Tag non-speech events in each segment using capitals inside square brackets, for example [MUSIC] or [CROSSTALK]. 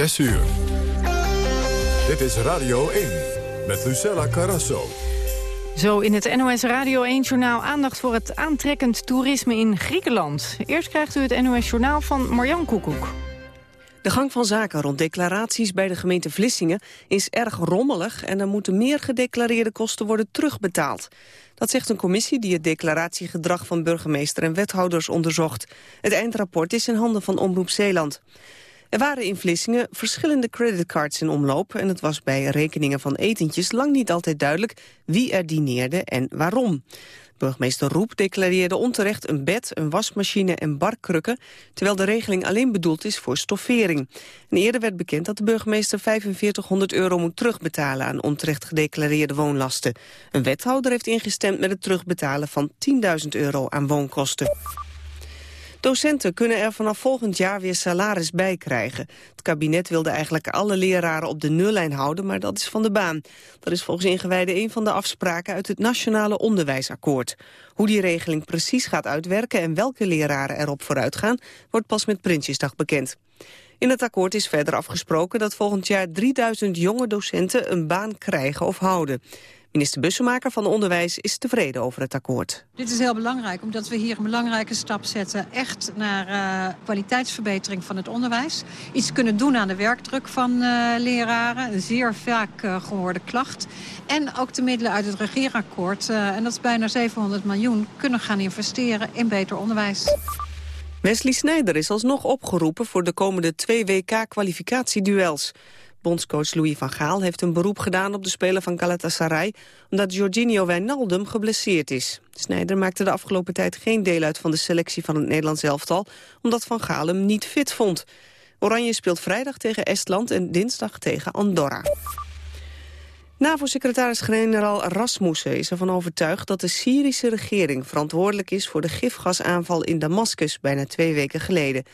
6 uur. Dit is Radio 1 met Lucella Carrasso. Zo in het NOS Radio 1-journaal aandacht voor het aantrekkend toerisme in Griekenland. Eerst krijgt u het NOS-journaal van Marjan Koekoek. De gang van zaken rond declaraties bij de gemeente Vlissingen is erg rommelig en er moeten meer gedeclareerde kosten worden terugbetaald. Dat zegt een commissie die het declaratiegedrag van burgemeester en wethouders onderzocht. Het eindrapport is in handen van Omroep Zeeland. Er waren in Vlissingen verschillende creditcards in omloop... en het was bij rekeningen van etentjes lang niet altijd duidelijk... wie er dineerde en waarom. Burgemeester Roep declareerde onterecht een bed, een wasmachine en barkrukken... terwijl de regeling alleen bedoeld is voor stoffering. En eerder werd bekend dat de burgemeester 4500 euro moet terugbetalen... aan onterecht gedeclareerde woonlasten. Een wethouder heeft ingestemd met het terugbetalen van 10.000 euro aan woonkosten. Docenten kunnen er vanaf volgend jaar weer salaris bij krijgen. Het kabinet wilde eigenlijk alle leraren op de nullijn houden, maar dat is van de baan. Dat is volgens ingewijden een van de afspraken uit het Nationale Onderwijsakkoord. Hoe die regeling precies gaat uitwerken en welke leraren erop vooruit gaan, wordt pas met Prinsjesdag bekend. In het akkoord is verder afgesproken dat volgend jaar 3000 jonge docenten een baan krijgen of houden. Minister Bussemaker van Onderwijs is tevreden over het akkoord. Dit is heel belangrijk, omdat we hier een belangrijke stap zetten... echt naar uh, kwaliteitsverbetering van het onderwijs. Iets kunnen doen aan de werkdruk van uh, leraren. Een zeer vaak uh, gehoorde klacht. En ook de middelen uit het regeerakkoord, en dat is bijna 700 miljoen... kunnen gaan investeren in beter onderwijs. Wesley Snijder is alsnog opgeroepen voor de komende twee WK-kwalificatieduels. Bondscoach Louis van Gaal heeft een beroep gedaan op de speler van Galatasaray... omdat Jorginho Wijnaldum geblesseerd is. Snijder maakte de afgelopen tijd geen deel uit van de selectie van het Nederlands elftal... omdat Van Gaal hem niet fit vond. Oranje speelt vrijdag tegen Estland en dinsdag tegen Andorra. NAVO-secretaris-generaal Rasmussen is ervan overtuigd dat de Syrische regering verantwoordelijk is voor de gifgasaanval in Damascus bijna twee weken geleden.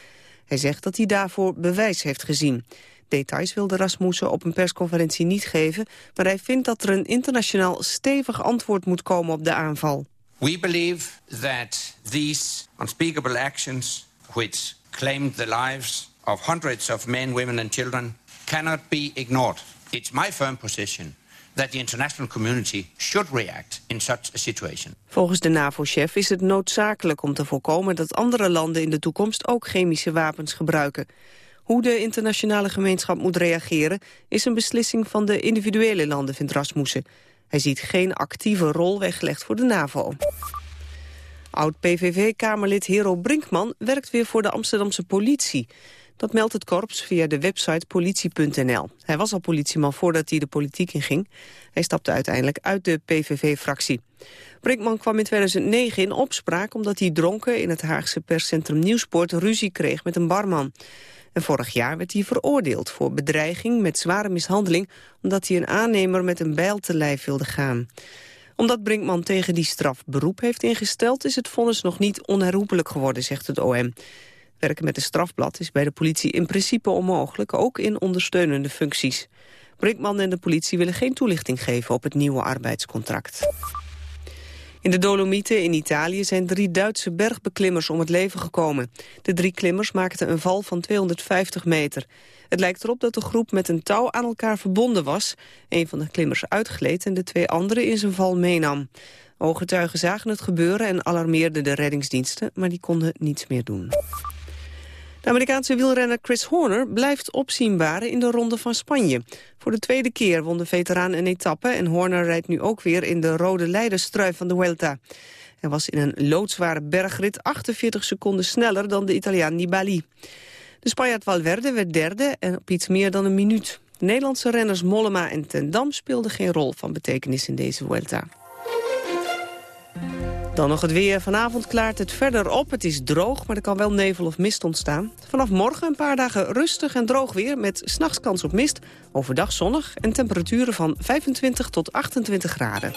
Hij zegt dat hij daarvoor bewijs heeft gezien. Details wilde Rasmussen op een persconferentie niet geven... maar hij vindt dat er een internationaal stevig antwoord moet komen op de aanval. We believe that these unspeakable actions which claimed the lives of hundreds of men, women and children cannot be ignored. It's my firm position that the international community should react in such a situation. Volgens de NAVO-chef is het noodzakelijk om te voorkomen dat andere landen in de toekomst ook chemische wapens gebruiken. Hoe de internationale gemeenschap moet reageren... is een beslissing van de individuele landen, vindt Rasmussen. Hij ziet geen actieve rol weggelegd voor de NAVO. Oud-PVV-kamerlid Hero Brinkman werkt weer voor de Amsterdamse politie. Dat meldt het korps via de website politie.nl. Hij was al politieman voordat hij de politiek inging. Hij stapte uiteindelijk uit de PVV-fractie. Brinkman kwam in 2009 in opspraak omdat hij dronken in het Haagse perscentrum Nieuwsport ruzie kreeg met een barman. En vorig jaar werd hij veroordeeld voor bedreiging met zware mishandeling... omdat hij een aannemer met een bijl te lijf wilde gaan. Omdat Brinkman tegen die straf beroep heeft ingesteld... is het vonnis nog niet onherroepelijk geworden, zegt het OM. Werken met een strafblad is bij de politie in principe onmogelijk... ook in ondersteunende functies. Brinkman en de politie willen geen toelichting geven op het nieuwe arbeidscontract. In de Dolomieten in Italië zijn drie Duitse bergbeklimmers om het leven gekomen. De drie klimmers maakten een val van 250 meter. Het lijkt erop dat de groep met een touw aan elkaar verbonden was. Een van de klimmers uitgleed en de twee anderen in zijn val meenam. Ooggetuigen zagen het gebeuren en alarmeerden de reddingsdiensten, maar die konden niets meer doen. De Amerikaanse wielrenner Chris Horner blijft opzienbaren in de Ronde van Spanje. Voor de tweede keer won de veteraan een etappe... en Horner rijdt nu ook weer in de rode leiderstrui van de Vuelta. Hij was in een loodzware bergrit 48 seconden sneller dan de Italiaan Nibali. De Spanjaard Valverde werd derde en op iets meer dan een minuut. De Nederlandse renners Mollema en Ten Dam speelden geen rol van betekenis in deze Vuelta. Dan nog het weer. Vanavond klaart het verder op. Het is droog, maar er kan wel nevel of mist ontstaan. Vanaf morgen een paar dagen rustig en droog weer... met s'nachts kans op mist, overdag zonnig... en temperaturen van 25 tot 28 graden.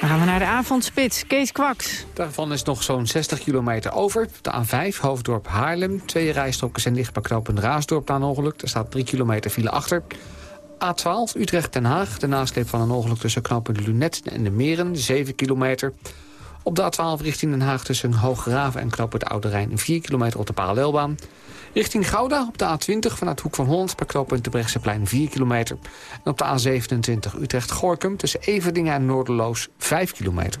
Dan gaan we naar de avondspits. Kees Kwaks. Daarvan is nog zo'n 60 kilometer over. De A5, Hoofddorp Haarlem. Twee rijstroken zijn dicht bij knooppunt Raasdorp aan ongeluk. Er staat 3 kilometer file achter. A12, Utrecht-Den Haag. De nasleep van een ongeluk tussen knooppunt Lunet en de Meren. 7 kilometer. Op de A12 richting Den Haag tussen Hooggraven en Knoop het Oude Rijn... 4 kilometer op de parallelbaan. Richting Gouda op de A20 vanuit Hoek van Holland... bij knooppunt de Brechtseplein 4 kilometer. En op de A27 Utrecht-Gorkum tussen Everdingen en Noorderloos 5 kilometer.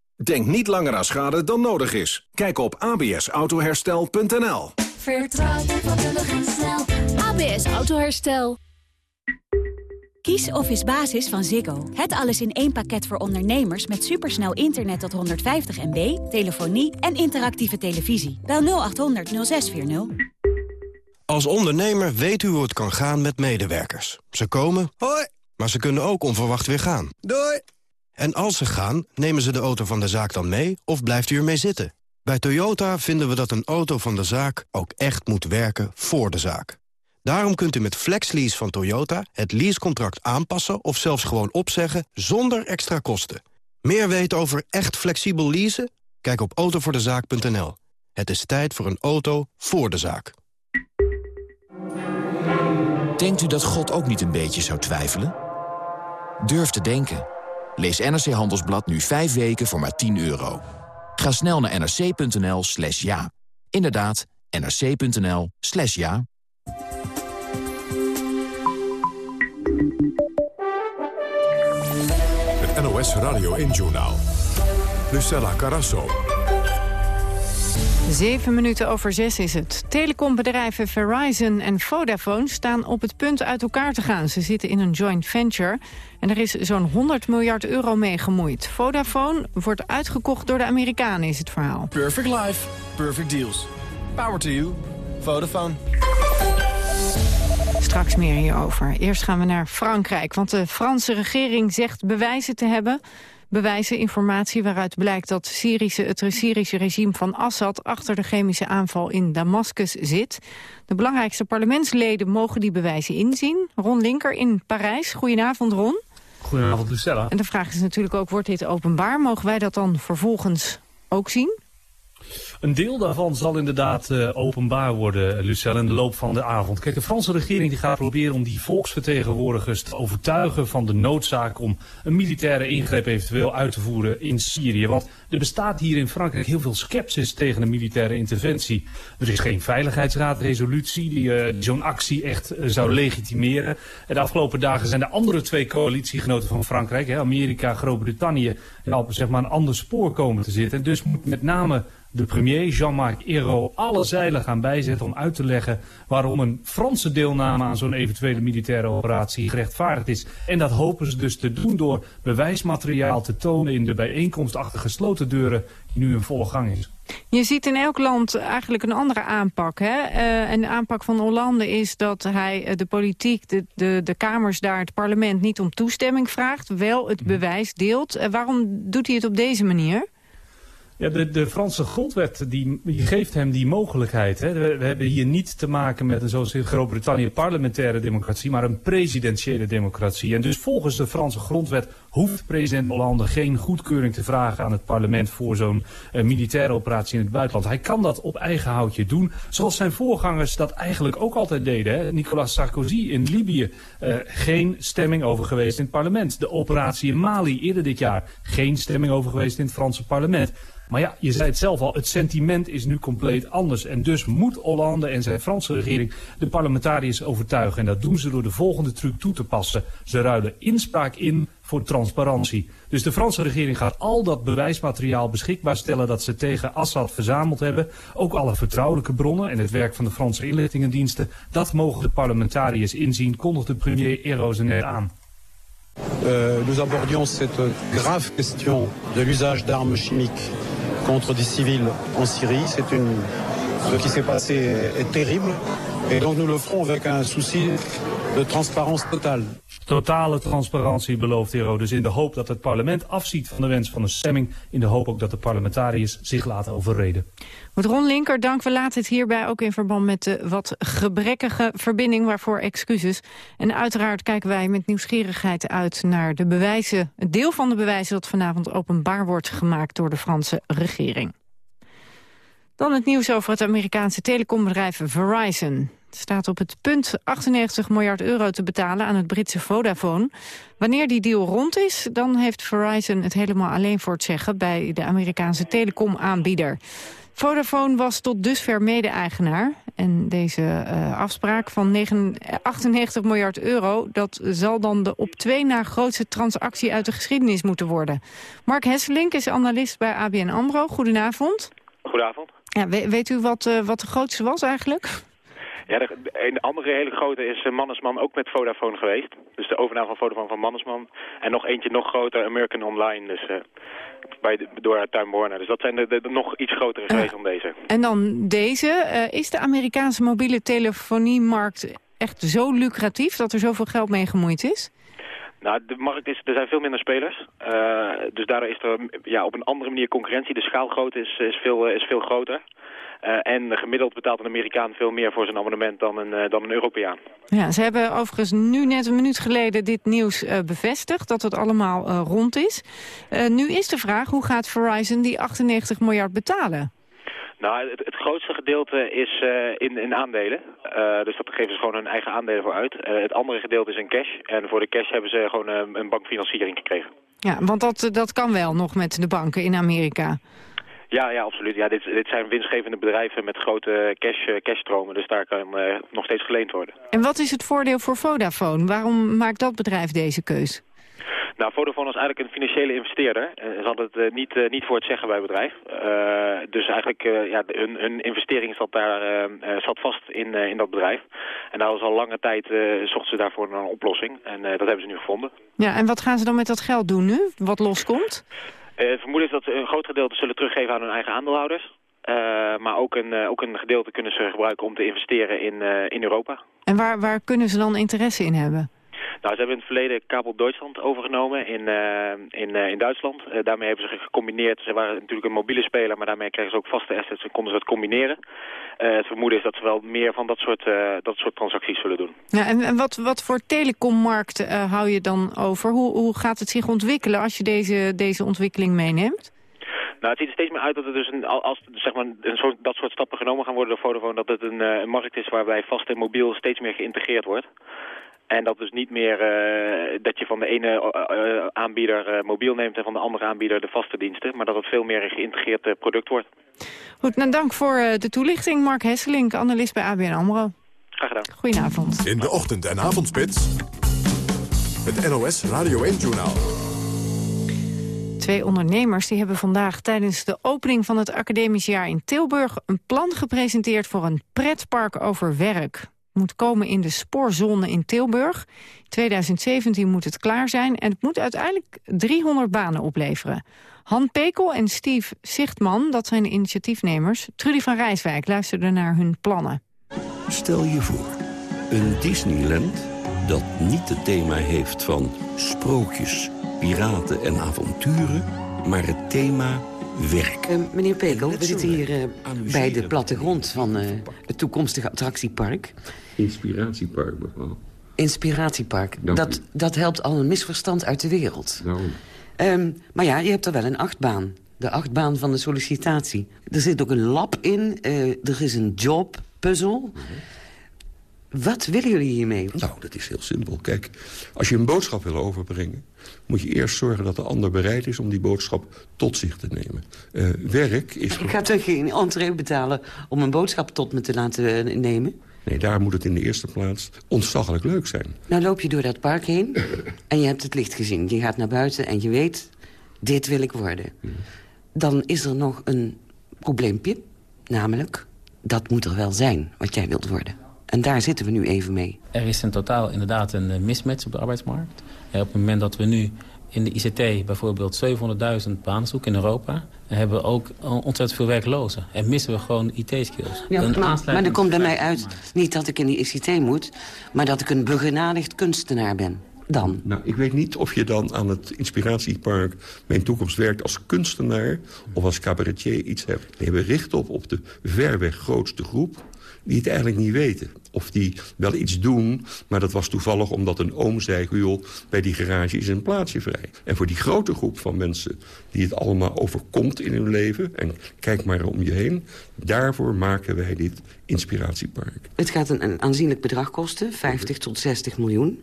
Denk niet langer aan schade dan nodig is. Kijk op absautoherstel.nl. Vertrouw vakkundig en snel. ABS Autoherstel. Kies Office Basis van Ziggo. Het alles in één pakket voor ondernemers met supersnel internet tot 150 MB, telefonie en interactieve televisie. Bel 0800 0640. Als ondernemer weet u hoe het kan gaan met medewerkers. Ze komen, hoi, maar ze kunnen ook onverwacht weer gaan. Doei! En als ze gaan, nemen ze de auto van de zaak dan mee of blijft u ermee zitten? Bij Toyota vinden we dat een auto van de zaak ook echt moet werken voor de zaak. Daarom kunt u met FlexLease van Toyota het leasecontract aanpassen... of zelfs gewoon opzeggen zonder extra kosten. Meer weten over echt flexibel leasen? Kijk op autovoordezaak.nl. Het is tijd voor een auto voor de zaak. Denkt u dat God ook niet een beetje zou twijfelen? Durf te denken. Lees NRC Handelsblad nu 5 weken voor maar 10 euro. Ga snel naar nrc.nl slash ja. Inderdaad, nrc.nl slash ja. Het NOS Radio 1-journaal. Lucella Carasso. Zeven minuten over zes is het. Telecombedrijven Verizon en Vodafone staan op het punt uit elkaar te gaan. Ze zitten in een joint venture en er is zo'n 100 miljard euro mee gemoeid. Vodafone wordt uitgekocht door de Amerikanen, is het verhaal. Perfect life, perfect deals. Power to you. Vodafone. Straks meer hierover. Eerst gaan we naar Frankrijk, want de Franse regering zegt bewijzen te hebben bewijzen informatie waaruit blijkt dat Syrische, het Syrische regime van Assad achter de chemische aanval in Damascus zit. De belangrijkste parlementsleden mogen die bewijzen inzien. Ron Linker in Parijs. Goedenavond Ron. Goedenavond Lucella. En de vraag is natuurlijk ook, wordt dit openbaar? Mogen wij dat dan vervolgens ook zien? Een deel daarvan zal inderdaad uh, openbaar worden, Lucelle, in de loop van de avond. Kijk, de Franse regering die gaat proberen om die volksvertegenwoordigers te overtuigen van de noodzaak om een militaire ingreep eventueel uit te voeren in Syrië. Want er bestaat hier in Frankrijk heel veel sceptisch tegen een militaire interventie. Er is geen veiligheidsraadresolutie die uh, zo'n actie echt zou legitimeren. En de afgelopen dagen zijn de andere twee coalitiegenoten van Frankrijk, hè, Amerika, Groot-Brittannië, op zeg maar een ander spoor komen te zitten. En dus moet met name de premier Jean-Marc Ayrault alle zeilen gaan bijzetten om uit te leggen waarom een Franse deelname aan zo'n eventuele militaire operatie gerechtvaardigd is. En dat hopen ze dus te doen door bewijsmateriaal te tonen in de bijeenkomst achter gesloten deuren die nu in volle gang is. Je ziet in elk land eigenlijk een andere aanpak. Hè? Uh, en de aanpak van Hollande is dat hij de politiek, de, de, de kamers daar, het parlement niet om toestemming vraagt. Wel het bewijs deelt. Uh, waarom doet hij het op deze manier? Ja, de, de Franse grondwet die, geeft hem die mogelijkheid. Hè. We, we, hebben hier niet te maken met een, zoals in Groot-Brittannië, parlementaire democratie, maar een presidentiële democratie. En dus volgens de Franse grondwet hoeft president Hollande geen goedkeuring te vragen aan het parlement voor zo'n uh, militaire operatie in het buitenland. Hij kan dat op eigen houtje doen, zoals zijn voorgangers dat eigenlijk ook altijd deden. Hè. Nicolas Sarkozy in Libië, uh, geen stemming over geweest in het parlement. De operatie in Mali eerder dit jaar, geen stemming over geweest in het Franse parlement. Maar ja, je zei het zelf al, het sentiment is nu compleet anders. En dus moet Hollande en zijn Franse regering de parlementariërs overtuigen. En dat doen ze door de volgende truc toe te passen. Ze ruilen inspraak in voor transparantie. Dus de Franse regering gaat al dat bewijsmateriaal beschikbaar stellen dat ze tegen Assad verzameld hebben. Ook alle vertrouwelijke bronnen en het werk van de Franse inlichtingendiensten. Dat mogen de parlementariërs inzien, kondigde premier Eroze net aan. Euh, nous abordions cette grave question de l'usage d'armes chimiques contre des civils en Syrie. C'est une, ce qui s'est passé est, terrible. Et donc nous le ferons avec un souci de transparance totale. Totale transparantie belooft Hero dus in de hoop dat het parlement afziet van de wens van een stemming. In de hoop ook dat de parlementariërs zich laten overreden. Goed, Ron Linker, dank. We laten het hierbij ook in verband met de wat gebrekkige verbinding waarvoor excuses. En uiteraard kijken wij met nieuwsgierigheid uit naar de bewijzen, het deel van de bewijzen dat vanavond openbaar wordt gemaakt door de Franse regering. Dan het nieuws over het Amerikaanse telecombedrijf Verizon. Staat op het punt 98 miljard euro te betalen aan het Britse Vodafone. Wanneer die deal rond is, dan heeft Verizon het helemaal alleen voor het zeggen... bij de Amerikaanse telecomaanbieder. Vodafone was tot dusver mede-eigenaar. En deze uh, afspraak van 9, 98 miljard euro... dat zal dan de op twee na grootste transactie uit de geschiedenis moeten worden. Mark Hesselink is analist bij ABN AMRO. Goedenavond. Goedenavond. Ja, weet, u wat, uh, wat de grootste was eigenlijk? Ja, de, een andere hele grote is uh, Mannesman ook met Vodafone geweest. Dus de overname van Vodafone van Mannesman. En nog eentje nog groter, American Online, dus uh, bij de, door Warner. Dus dat zijn de, de, de nog iets grotere geweest dan deze. En dan deze. Is de Amerikaanse mobiele telefoniemarkt echt zo lucratief dat er zoveel geld mee gemoeid is? Nou, de markt is, er zijn veel minder spelers. Uh, dus daardoor is er ja, op een andere manier concurrentie. De schaalgrootte is, is, veel, is veel groter. Uh, en gemiddeld betaalt een Amerikaan veel meer voor zijn abonnement dan een, uh, dan een Europeaan. Ja, ze hebben overigens nu net een minuut geleden dit nieuws uh, bevestigd, dat het allemaal rond is. nu is de vraag, hoe gaat Verizon die 98 miljard betalen? Nou, het, het, grootste gedeelte is uh, in, in aandelen. Uh, dus dat geven ze gewoon hun eigen aandelen voor uit. Uh, het andere gedeelte is in cash. En voor de cash hebben ze gewoon een bankfinanciering gekregen. Ja, want dat, dat kan wel nog met de banken in Amerika. Ja, ja, absoluut. Ja, dit, dit zijn winstgevende bedrijven met grote cash, cashstromen. Dus daar kan nog steeds geleend worden. En wat is het voordeel voor Vodafone? Waarom maakt dat bedrijf deze keus? Nou, Vodafone is eigenlijk een financiële investeerder. Ze hadden het uh, niet, uh, niet voor het zeggen bij het bedrijf. Uh, dus eigenlijk, ja, hun, hun, investering zat, daar, zat vast in, in dat bedrijf. En daar was al lange tijd, zochten ze daarvoor een oplossing. En dat hebben ze nu gevonden. Ja, en wat gaan ze dan met dat geld doen nu, wat loskomt? Het vermoeden is dat ze een groot gedeelte zullen teruggeven aan hun eigen aandeelhouders. maar ook een, ook een gedeelte kunnen ze gebruiken om te investeren in, in Europa. En waar, waar kunnen ze dan interesse in hebben? Nou, ze hebben in het verleden Kabel Duitsland overgenomen in, uh, in, uh, in Duitsland. Uh, daarmee hebben ze gecombineerd. Ze waren natuurlijk een mobiele speler, maar daarmee kregen ze ook vaste assets en konden ze het combineren. het vermoeden is dat ze wel meer van dat soort, dat soort transacties zullen doen. Ja, en, en wat, wat voor telecommarkt hou je dan over? Hoe, hoe gaat het zich ontwikkelen als je deze, deze ontwikkeling meeneemt? Nou, het ziet er steeds meer uit dat het dus een, als zeg maar, een soort, dat soort stappen genomen gaan worden door Vodafone, dat het een, een markt is waarbij vast en mobiel steeds meer geïntegreerd wordt. En dat dus niet meer uh, dat je van de ene uh, aanbieder uh, mobiel neemt en van de andere aanbieder de vaste diensten. Maar dat het veel meer een geïntegreerd product wordt. Goed, nou dank voor de toelichting. Mark Hesselink, analist bij ABN AMRO. Graag gedaan. Goedenavond. In de ochtend- en avondspits. Het NOS Radio 1-journaal. Twee ondernemers die hebben vandaag tijdens de opening van het academisch jaar in Tilburg... een plan gepresenteerd voor een pretpark over werk moet komen in de spoorzone in Tilburg. In 2017 moet het klaar zijn en het moet uiteindelijk 300 banen opleveren. Han Pekel en Steve Zichtman, dat zijn de initiatiefnemers. Trudy van Rijswijk luisterde naar hun plannen. Stel je voor, een Disneyland dat niet het thema heeft van sprookjes, piraten en avonturen... maar het thema werk. Uh, meneer Pekel, we zitten hier uh, bij de plattegrond van uh, het toekomstige attractiepark. Inspiratiepark, mevrouw. Inspiratiepark. Dat, dat helpt al een misverstand uit de wereld. Um, maar ja, je hebt er wel een achtbaan. De achtbaan van de sollicitatie. Er zit ook een lab in. er is een jobpuzzel. Mm Wat willen jullie hiermee? Nou, dat is heel simpel. Kijk, als je een boodschap wil overbrengen... moet je eerst zorgen dat de ander bereid is om die boodschap tot zich te nemen. Uh, werk is... Ik ga toch geen entree betalen om een boodschap tot me te laten nemen? Nee, daar moet het in de eerste plaats ontzaglijk leuk zijn. Nou loop je door dat park heen en je hebt het licht gezien. Je gaat naar buiten en je weet, dit wil ik worden. Dan is er nog een probleempje, namelijk... dat moet er wel zijn, wat jij wilt worden. En daar zitten we nu even mee. Er is in totaal inderdaad een mismatch op de arbeidsmarkt. op het moment dat we nu in de ICT bijvoorbeeld 700.000 banen zoeken in Europa... hebben we ook ontzettend veel werklozen. En missen we gewoon IT-skills. Ja, maar, maar er komt bij mij uit niet dat ik in die ICT moet... maar dat ik een begenadigd kunstenaar ben. Dan? Nou, ik weet niet of je dan aan het Inspiratiepark Mijn Toekomst werkt als kunstenaar of als cabaretier iets hebt. Nee, we richten op op de verweg grootste groep die het eigenlijk niet weten. Of die wel iets doen, maar dat was toevallig omdat een oom zei... joh, bij die garage is een plaatsje vrij. En voor die grote groep van mensen die het allemaal overkomt in hun leven... en kijk maar om je heen, daarvoor maken wij dit inspiratiepark. Het gaat een, een aanzienlijk bedrag kosten, 50 tot 60 miljoen.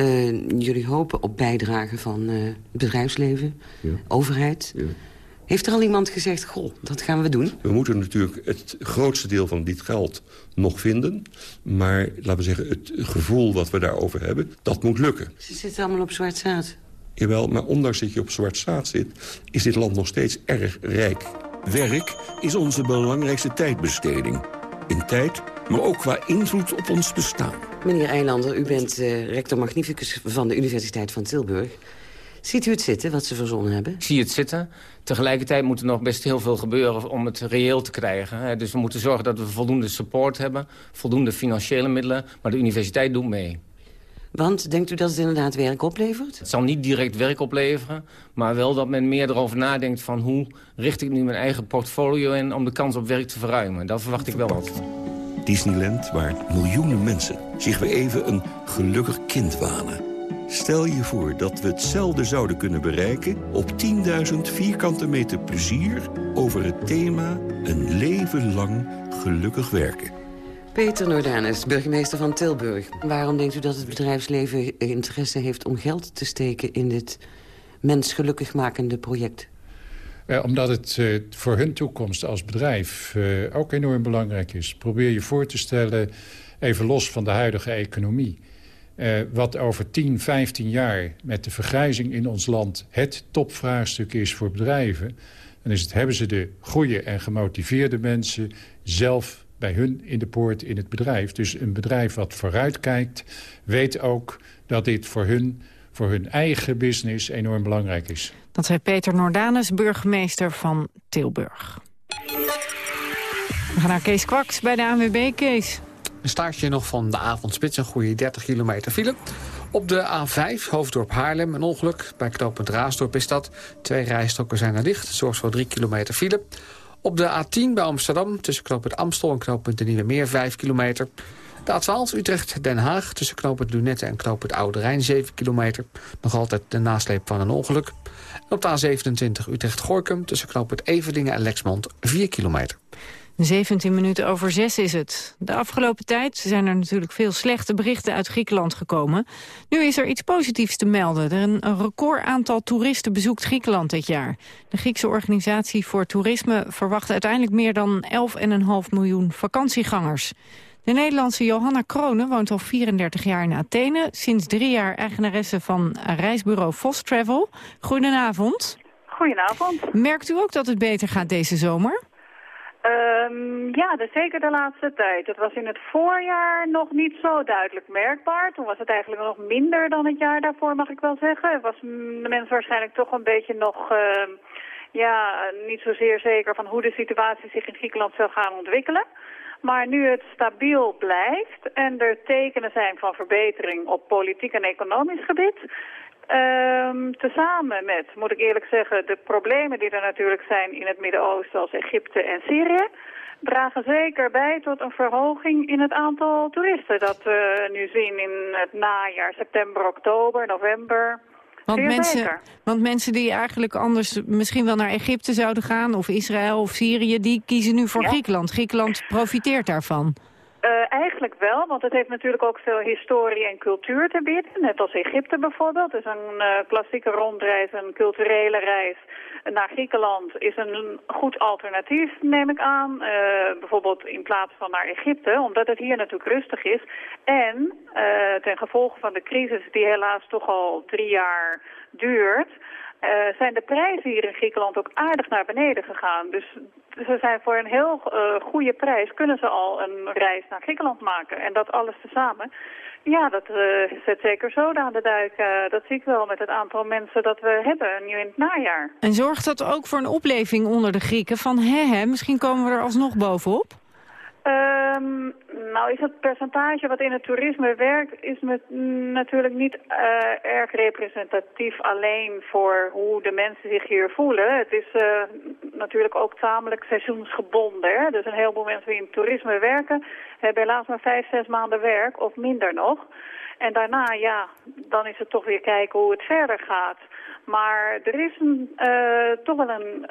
Uh, jullie hopen op bijdrage van uh, het bedrijfsleven, ja. overheid... Ja. Heeft er al iemand gezegd, goh, dat gaan we doen? We moeten natuurlijk het grootste deel van dit geld nog vinden. Maar laten we zeggen, het gevoel wat we daarover hebben, dat moet lukken. Ze zitten allemaal op zwart zaad. Jawel, maar ondanks dat je op zwart zaad zit... is dit land nog steeds erg rijk. Werk is onze belangrijkste tijdbesteding. In tijd, maar ook qua invloed op ons bestaan. Meneer Eilander, u bent uh, rector magnificus van de Universiteit van Tilburg. Ziet u het zitten, wat ze verzonnen hebben? Ik zie het zitten. Tegelijkertijd moet er nog best heel veel gebeuren om het reëel te krijgen. Dus we moeten zorgen dat we voldoende support hebben, voldoende financiële middelen. Maar de universiteit doet mee. Want denkt u dat het inderdaad werk oplevert? Het zal niet direct werk opleveren, maar wel dat men meer erover nadenkt van hoe richt ik nu mijn eigen portfolio in om de kans op werk te verruimen. Dat verwacht ik wel wat. Disneyland, waar miljoenen mensen zich weer even een gelukkig kind wanen. Stel je voor dat we hetzelfde zouden kunnen bereiken... op 10.000 vierkante meter plezier over het thema... een leven lang gelukkig werken. Peter Nordanus, burgemeester van Tilburg. Waarom denkt u dat het bedrijfsleven interesse heeft om geld te steken... in dit mens gelukkig makende project? Eh, omdat het eh, voor hun toekomst als bedrijf eh, ook enorm belangrijk is. Probeer je voor te stellen, even los van de huidige economie... Uh, wat over 10, 15 jaar met de vergrijzing in ons land het topvraagstuk is voor bedrijven... dan is het, hebben ze de goede en gemotiveerde mensen zelf bij hun in de poort in het bedrijf. Dus een bedrijf wat vooruitkijkt weet ook dat dit voor hun, voor hun eigen business enorm belangrijk is. Dat zei Peter Nordanus, burgemeester van Tilburg. We gaan naar Kees Kwaks bij de ANWB. Kees. Een staartje nog van de avondspits, een goede 30 kilometer file. Op de A5, Hoofddorp Haarlem, een ongeluk. Bij knooppunt Raasdorp is dat. Twee rijstroken zijn er dicht, zorgt voor 3 kilometer file. Op de A10 bij Amsterdam, tussen knooppunt Amstel en knooppunt de Nieuwe Meer, 5 kilometer. De A12 Utrecht-Den Haag, tussen knooppunt Lunette en knooppunt Oude Rijn, 7 kilometer. Nog altijd de nasleep van een ongeluk. Op de A27 Utrecht-Gorkum, tussen knooppunt Everdingen en Lexmond, 4 kilometer. 17 minuten over 6 is het. De afgelopen tijd zijn er natuurlijk veel slechte berichten uit Griekenland gekomen. Nu is er iets positiefs te melden. Er een record aantal toeristen bezoekt Griekenland dit jaar. De Griekse organisatie voor toerisme verwacht uiteindelijk meer dan 11,5 miljoen vakantiegangers. De Nederlandse Johanna Kronen woont al 34 jaar in Athene. Sinds drie jaar eigenaresse van reisbureau Vos Travel. Goedenavond. Goedenavond. Merkt u ook dat het beter gaat deze zomer? Um, ja, dat zeker de laatste tijd. Het was in het voorjaar nog niet zo duidelijk merkbaar. Toen was het eigenlijk nog minder dan het jaar daarvoor, mag ik wel zeggen. Was de mensen waarschijnlijk toch een beetje nog... Uh, ja, niet zozeer zeker van hoe de situatie zich in Griekenland zou gaan ontwikkelen. Maar nu het stabiel blijft en er tekenen zijn van verbetering op politiek en economisch gebied... Um, tezamen met, moet ik eerlijk zeggen, de problemen die er natuurlijk zijn in het Midden-Oosten als Egypte en Syrië, dragen zeker bij tot een verhoging in het aantal toeristen dat we nu zien in het najaar, september, oktober, november. Want mensen, want mensen die eigenlijk anders misschien wel naar Egypte zouden gaan, of Israël of Syrië, die kiezen nu voor Griekenland. Griekenland profiteert daarvan. Uh, eigenlijk wel, want het heeft natuurlijk ook veel historie en cultuur te bieden. Net als Egypte bijvoorbeeld. Dus een uh, klassieke rondreis, een culturele reis naar Griekenland is een goed alternatief, neem ik aan. Uh, bijvoorbeeld in plaats van naar Egypte, omdat het hier natuurlijk rustig is. En ten gevolge van de crisis die helaas toch al drie jaar duurt... Uh, zijn de prijzen hier in Griekenland ook aardig naar beneden gegaan. Dus ze zijn voor een heel goede prijs kunnen ze al een reis naar Griekenland maken. En dat alles tezamen, ja, dat uh, zet zeker zoden aan de dijk. dat zie ik wel met het aantal mensen dat we hebben nu in het najaar. En zorgt dat ook voor een opleving onder de Grieken van hè, hè misschien komen we er alsnog bovenop? Ehm, nou is het percentage wat in het toerisme werkt... is met, natuurlijk niet eh, erg representatief alleen voor hoe de mensen zich hier voelen. Het is uh, natuurlijk ook tamelijk seizoensgebonden. Hè? Dus een heleboel mensen die in het toerisme werken... hebben helaas maar vijf, zes maanden werk of minder nog. En daarna, ja, dan is het toch weer kijken hoe het verder gaat. Maar er is een, uh, toch wel een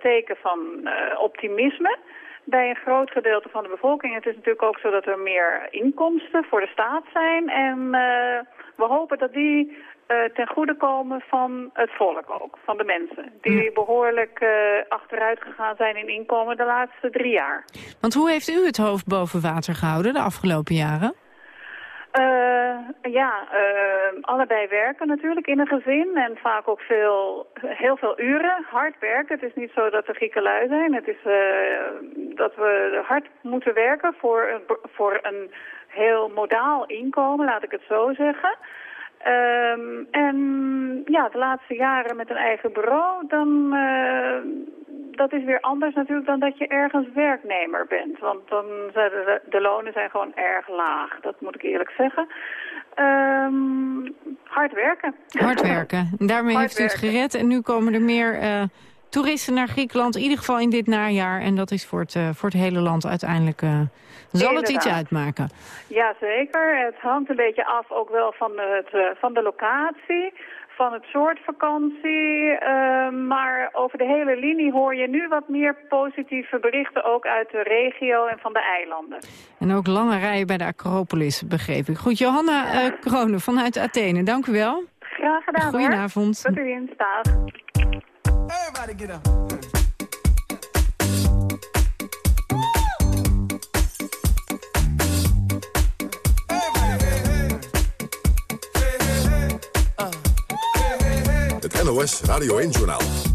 teken van optimisme bij een groot gedeelte van de bevolking. Het is natuurlijk ook zo dat er meer inkomsten voor de staat zijn. En uh, we hopen dat die uh, ten goede komen van het volk ook, van de mensen. Die behoorlijk uh, achteruit gegaan zijn in inkomen de laatste drie jaar. Want hoe heeft u het hoofd boven water gehouden de afgelopen jaren? Uh, ja, uh, allebei werken natuurlijk in een gezin en vaak ook veel, heel veel uren, hard werken. Het is niet zo dat we griekenlui zijn, het is uh, dat we hard moeten werken voor voor een heel modaal inkomen, laat ik het zo zeggen. Um, en ja, de laatste jaren met een eigen bureau, dan dat is weer anders natuurlijk dan dat je ergens werknemer bent. Want dan zijn de, de lonen zijn gewoon erg laag, dat moet ik eerlijk zeggen. Um, hard werken. Hard werken. [LAUGHS] daarmee heeft u het gered. En nu komen er meer uh, toeristen naar Griekenland. In ieder geval in dit najaar. En dat is voor het, uh, voor het hele land uiteindelijk... Uh, zal het iets uitmaken? Jazeker. Het hangt een beetje af ook wel van, het, van de locatie van het soort vakantie. Uh, maar over de hele linie hoor je nu wat meer positieve berichten... ook uit de regio en van de eilanden. En ook lange rijen bij de Acropolis, begreep ik. Goed, Johanna uh, Kronen vanuit Athene, dank u wel. Graag gedaan Goedenavond. Tot u in staat. Everybody get up. NOS Radio 1 Journaal.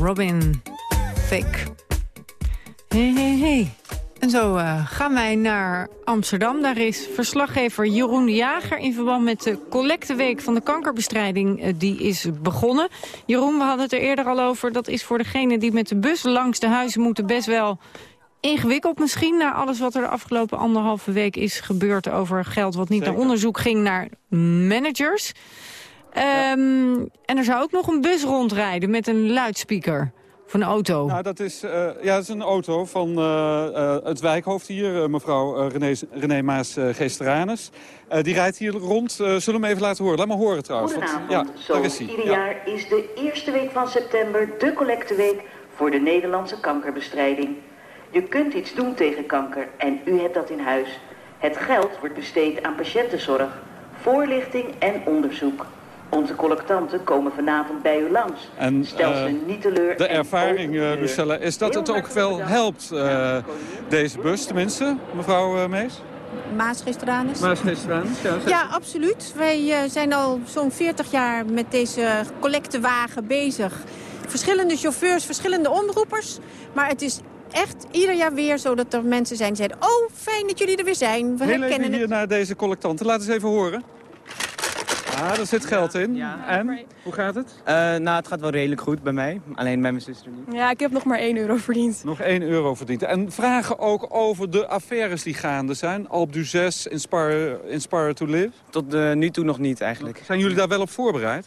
Robin Thicke. Hey, hey, hey. En zo uh, gaan wij naar Amsterdam. Daar is verslaggever Jeroen de Jager in verband met de collecteweek van de kankerbestrijding. Uh, die is begonnen. Jeroen, we hadden het er eerder al over. Dat is voor degene die met de bus langs de huizen moeten best wel ingewikkeld misschien... na alles wat er de afgelopen anderhalve week is gebeurd over geld... wat niet naar onderzoek ging naar managers. Um, en er zou ook nog een bus rondrijden met een luidspeaker. Of een auto? Nou, dat is, eh, ja, dat is een auto van eh, eh, het wijkhoofd hier, mevrouw René, René Maas-Geesteranes. die rijdt hier rond. zullen we hem even laten horen? Laat maar horen trouwens. Goedenavond. ja, Zoals daar is hij. ieder Ja. jaar is de eerste week van september de collecteweek voor de Nederlandse kankerbestrijding. Je kunt iets doen tegen kanker en u hebt dat in huis. Het geld wordt besteed aan patiëntenzorg, voorlichting en onderzoek. Onze collectanten komen vanavond bij u langs. En, Stel eh, ze niet teleur. De en ervaring, eh. Lucella, is dat het ook wel helpt, eh, deze bus tenminste, mevrouw eh, Mees? Maasgisteranes. Maas-Geesteranes, ja. Ja, absoluut. Wij eh, zijn al zo'n 40 jaar met deze collectewagen bezig. Verschillende chauffeurs, verschillende omroepers. Maar het is echt ieder jaar weer zo dat er mensen zijn die zeiden... oh, fijn dat jullie er weer zijn. We Heel even herkennen hier het. naar deze collectanten. Laat eens even horen. Ah, daar zit geld in. En? Hoe gaat het? Eh, nou, het gaat wel redelijk goed bij mij. Alleen bij mijn zuster niet. Ja, ik heb nog maar 1 euro verdiend. Nog 1 euro verdiend. En vragen ook over de affaires die gaande zijn. Alp du 6, Inspire, Inspire to Live. Tot eh, nu toe nog niet eigenlijk. Zijn jullie daar wel op voorbereid?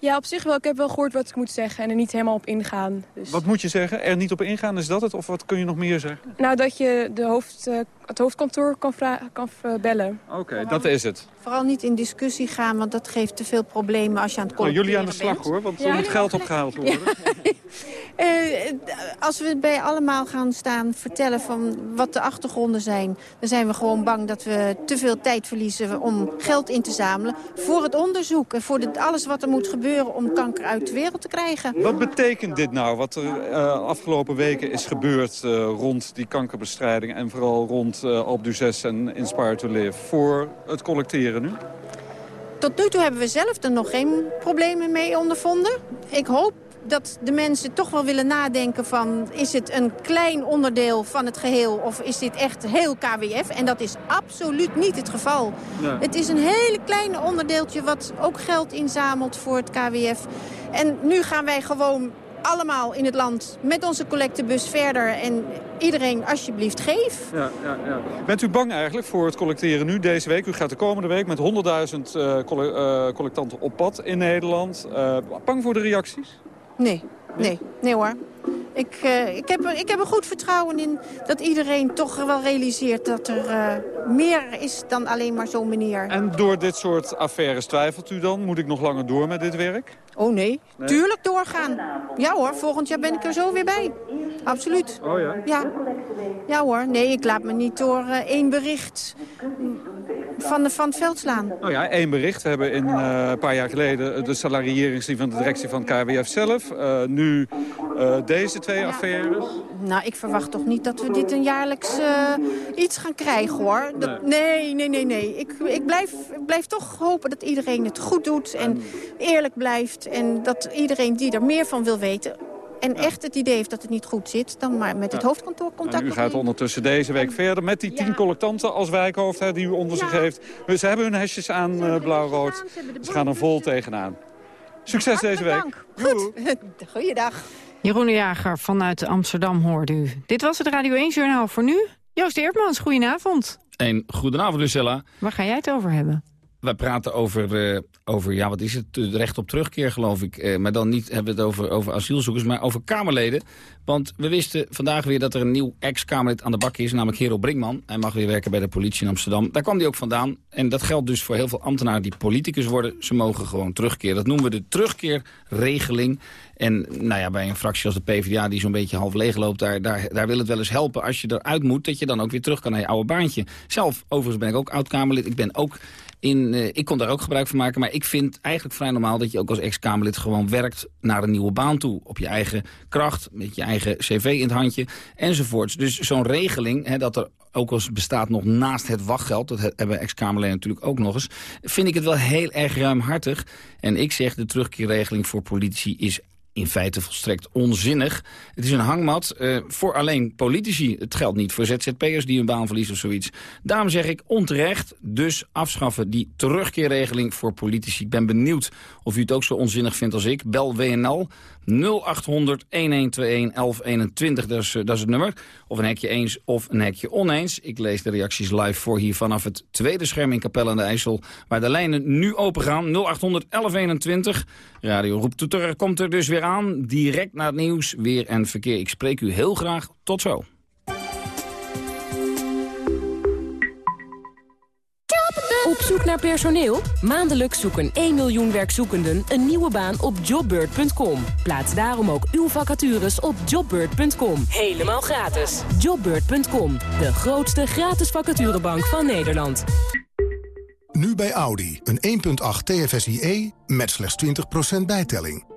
Ja, op zich wel. Ik heb wel gehoord wat ik moet zeggen en er niet helemaal op ingaan. Dus... Wat moet je zeggen? Er niet op ingaan, is dat het? Of wat kun je nog meer zeggen? Nou, dat je de hoofd, eh, het hoofdkantoor kan, kan bellen. Oké, dat is het. Vooral niet in discussie gaan, want dat geeft te veel problemen als je aan het Nou, jullie aan de slag bent. hoor, want er Ja. moet geld opgehaald worden. [LAUGHS] Eh, als we bij allemaal gaan staan vertellen van wat de achtergronden zijn... dan zijn we gewoon bang dat we te veel tijd verliezen om geld in te zamelen... voor het onderzoek en voor de, alles wat er moet gebeuren om kanker uit de wereld te krijgen. Wat betekent dit nou, wat er eh, afgelopen weken is gebeurd eh, rond die kankerbestrijding... en vooral rond Alp 6 en Inspire to Live voor het collecteren nu? Tot nu toe hebben we zelf er nog geen problemen mee ondervonden. Ik hoop dat de mensen toch wel willen nadenken van... is het een klein onderdeel van het geheel of is dit echt heel KWF? En dat is absoluut niet het geval. Ja. Het is een hele kleine onderdeeltje wat ook geld inzamelt voor het KWF. En nu gaan wij gewoon allemaal in het land met onze collectebus verder. En iedereen alsjeblieft geef. Ja, ja, ja. Bent u bang eigenlijk voor het collecteren nu deze week? U gaat de komende week met 100.000 eh, eh, collectanten op pad in Nederland. Eh, bang voor de reacties? Nee, nee, nee hoor. Ik, eh, ik, heb er, ik heb er goed vertrouwen in dat iedereen toch wel realiseert dat er eh, meer is dan alleen maar zo'n meneer. En door dit soort affaires twijfelt u dan? Moet ik nog langer door met dit werk? Oh nee, Nee? tuurlijk doorgaan. Ja hoor, volgend jaar ben ik er zo weer bij. Absoluut. Oh ja? Ja, ja hoor, nee, ik laat me niet door eh, één bericht van, de, van het veld slaan. Nou ja, één bericht. We hebben in, eh, een paar jaar geleden de salarieringslinie van de directie van KWF zelf. Eh, nu eh, deze twee affaires. Nou, ik verwacht toch niet dat we dit een jaarlijks iets gaan krijgen, hoor. Dat, nee, nee, nee, nee. Ik, ik, blijf, ik blijf toch hopen dat iedereen het goed doet en eerlijk blijft. En dat iedereen die er meer van wil weten... en echt het idee heeft dat het niet goed zit... dan maar met het Ja. hoofdkantoor contact Nou, u gaat ondertussen deze week verder met die tien collectanten als wijkhoofd hè, die u onder zich heeft. Ze hebben hun hesjes aan eh, blauw-rood. Ze gaan er vol tegenaan. Succes deze week. Goed, [LAUGHS] goeiedag. Jeroen de Jager vanuit Amsterdam hoorde u. Dit was het Radio 1-journaal voor nu. Joost Eertmans, goedenavond. En goedenavond Lucella. Waar ga jij het over hebben? Wij praten over, eh, over ja, wat is het, Het recht op terugkeer geloof ik. Eh, maar dan niet hebben we het over, over asielzoekers, maar over Kamerleden. Want we wisten vandaag weer dat er een nieuw ex-Kamerlid aan de bak is, namelijk Hero Brinkman. Hij mag weer werken bij de politie in Amsterdam. Daar kwam hij ook vandaan. En dat geldt dus voor heel veel ambtenaren die politicus worden. Ze mogen gewoon terugkeren. Dat noemen we de terugkeerregeling. En nou ja, bij een fractie als de PvdA die zo'n beetje half leeg loopt... Daar, daar, daar wil het wel eens helpen als je eruit moet... dat je dan ook weer terug kan naar je oude baantje. Zelf, overigens ben ik ook oud-Kamerlid. Ik ben ook eh, ik kon daar ook gebruik van maken. Maar ik vind eigenlijk vrij normaal dat je ook als ex-Kamerlid gewoon werkt naar een nieuwe baan toe. Op je eigen kracht, met je eigen cv in het handje enzovoorts. Dus zo'n regeling, hè, dat er ook als bestaat nog naast het wachtgeld... dat hebben ex-Kamerleden natuurlijk ook nog eens... vind ik het wel heel erg ruimhartig. En ik zeg, de terugkeerregeling voor politici is in feite volstrekt onzinnig. Het is een hangmat eh, voor alleen politici. Het geldt niet voor ZZP'ers die hun baan verliezen of zoiets. Daarom zeg ik onterecht, dus afschaffen die terugkeerregeling voor politici. Ik ben benieuwd of u het ook zo onzinnig vindt als ik. Bel WNL 0800 1121 1121, dat is, eh, dat is het nummer. Of een hekje eens of een hekje oneens. Ik lees de reacties live voor hier vanaf het tweede scherm in Capelle aan de IJssel... waar de lijnen nu open gaan. 0800 1121. Radio Roep Toeter komt er dus weer aan. Direct na het nieuws, weer en verkeer. Ik spreek u heel graag. Tot zo. Op zoek naar personeel? Maandelijks zoeken 1 miljoen werkzoekenden een nieuwe baan op jobbird.com. Plaats daarom ook uw vacatures op jobbird.com. Helemaal gratis. Jobbird.com, de grootste gratis vacaturebank van Nederland. Nu bij Audi. Een 1.8 TFSIe met slechts 20% bijtelling.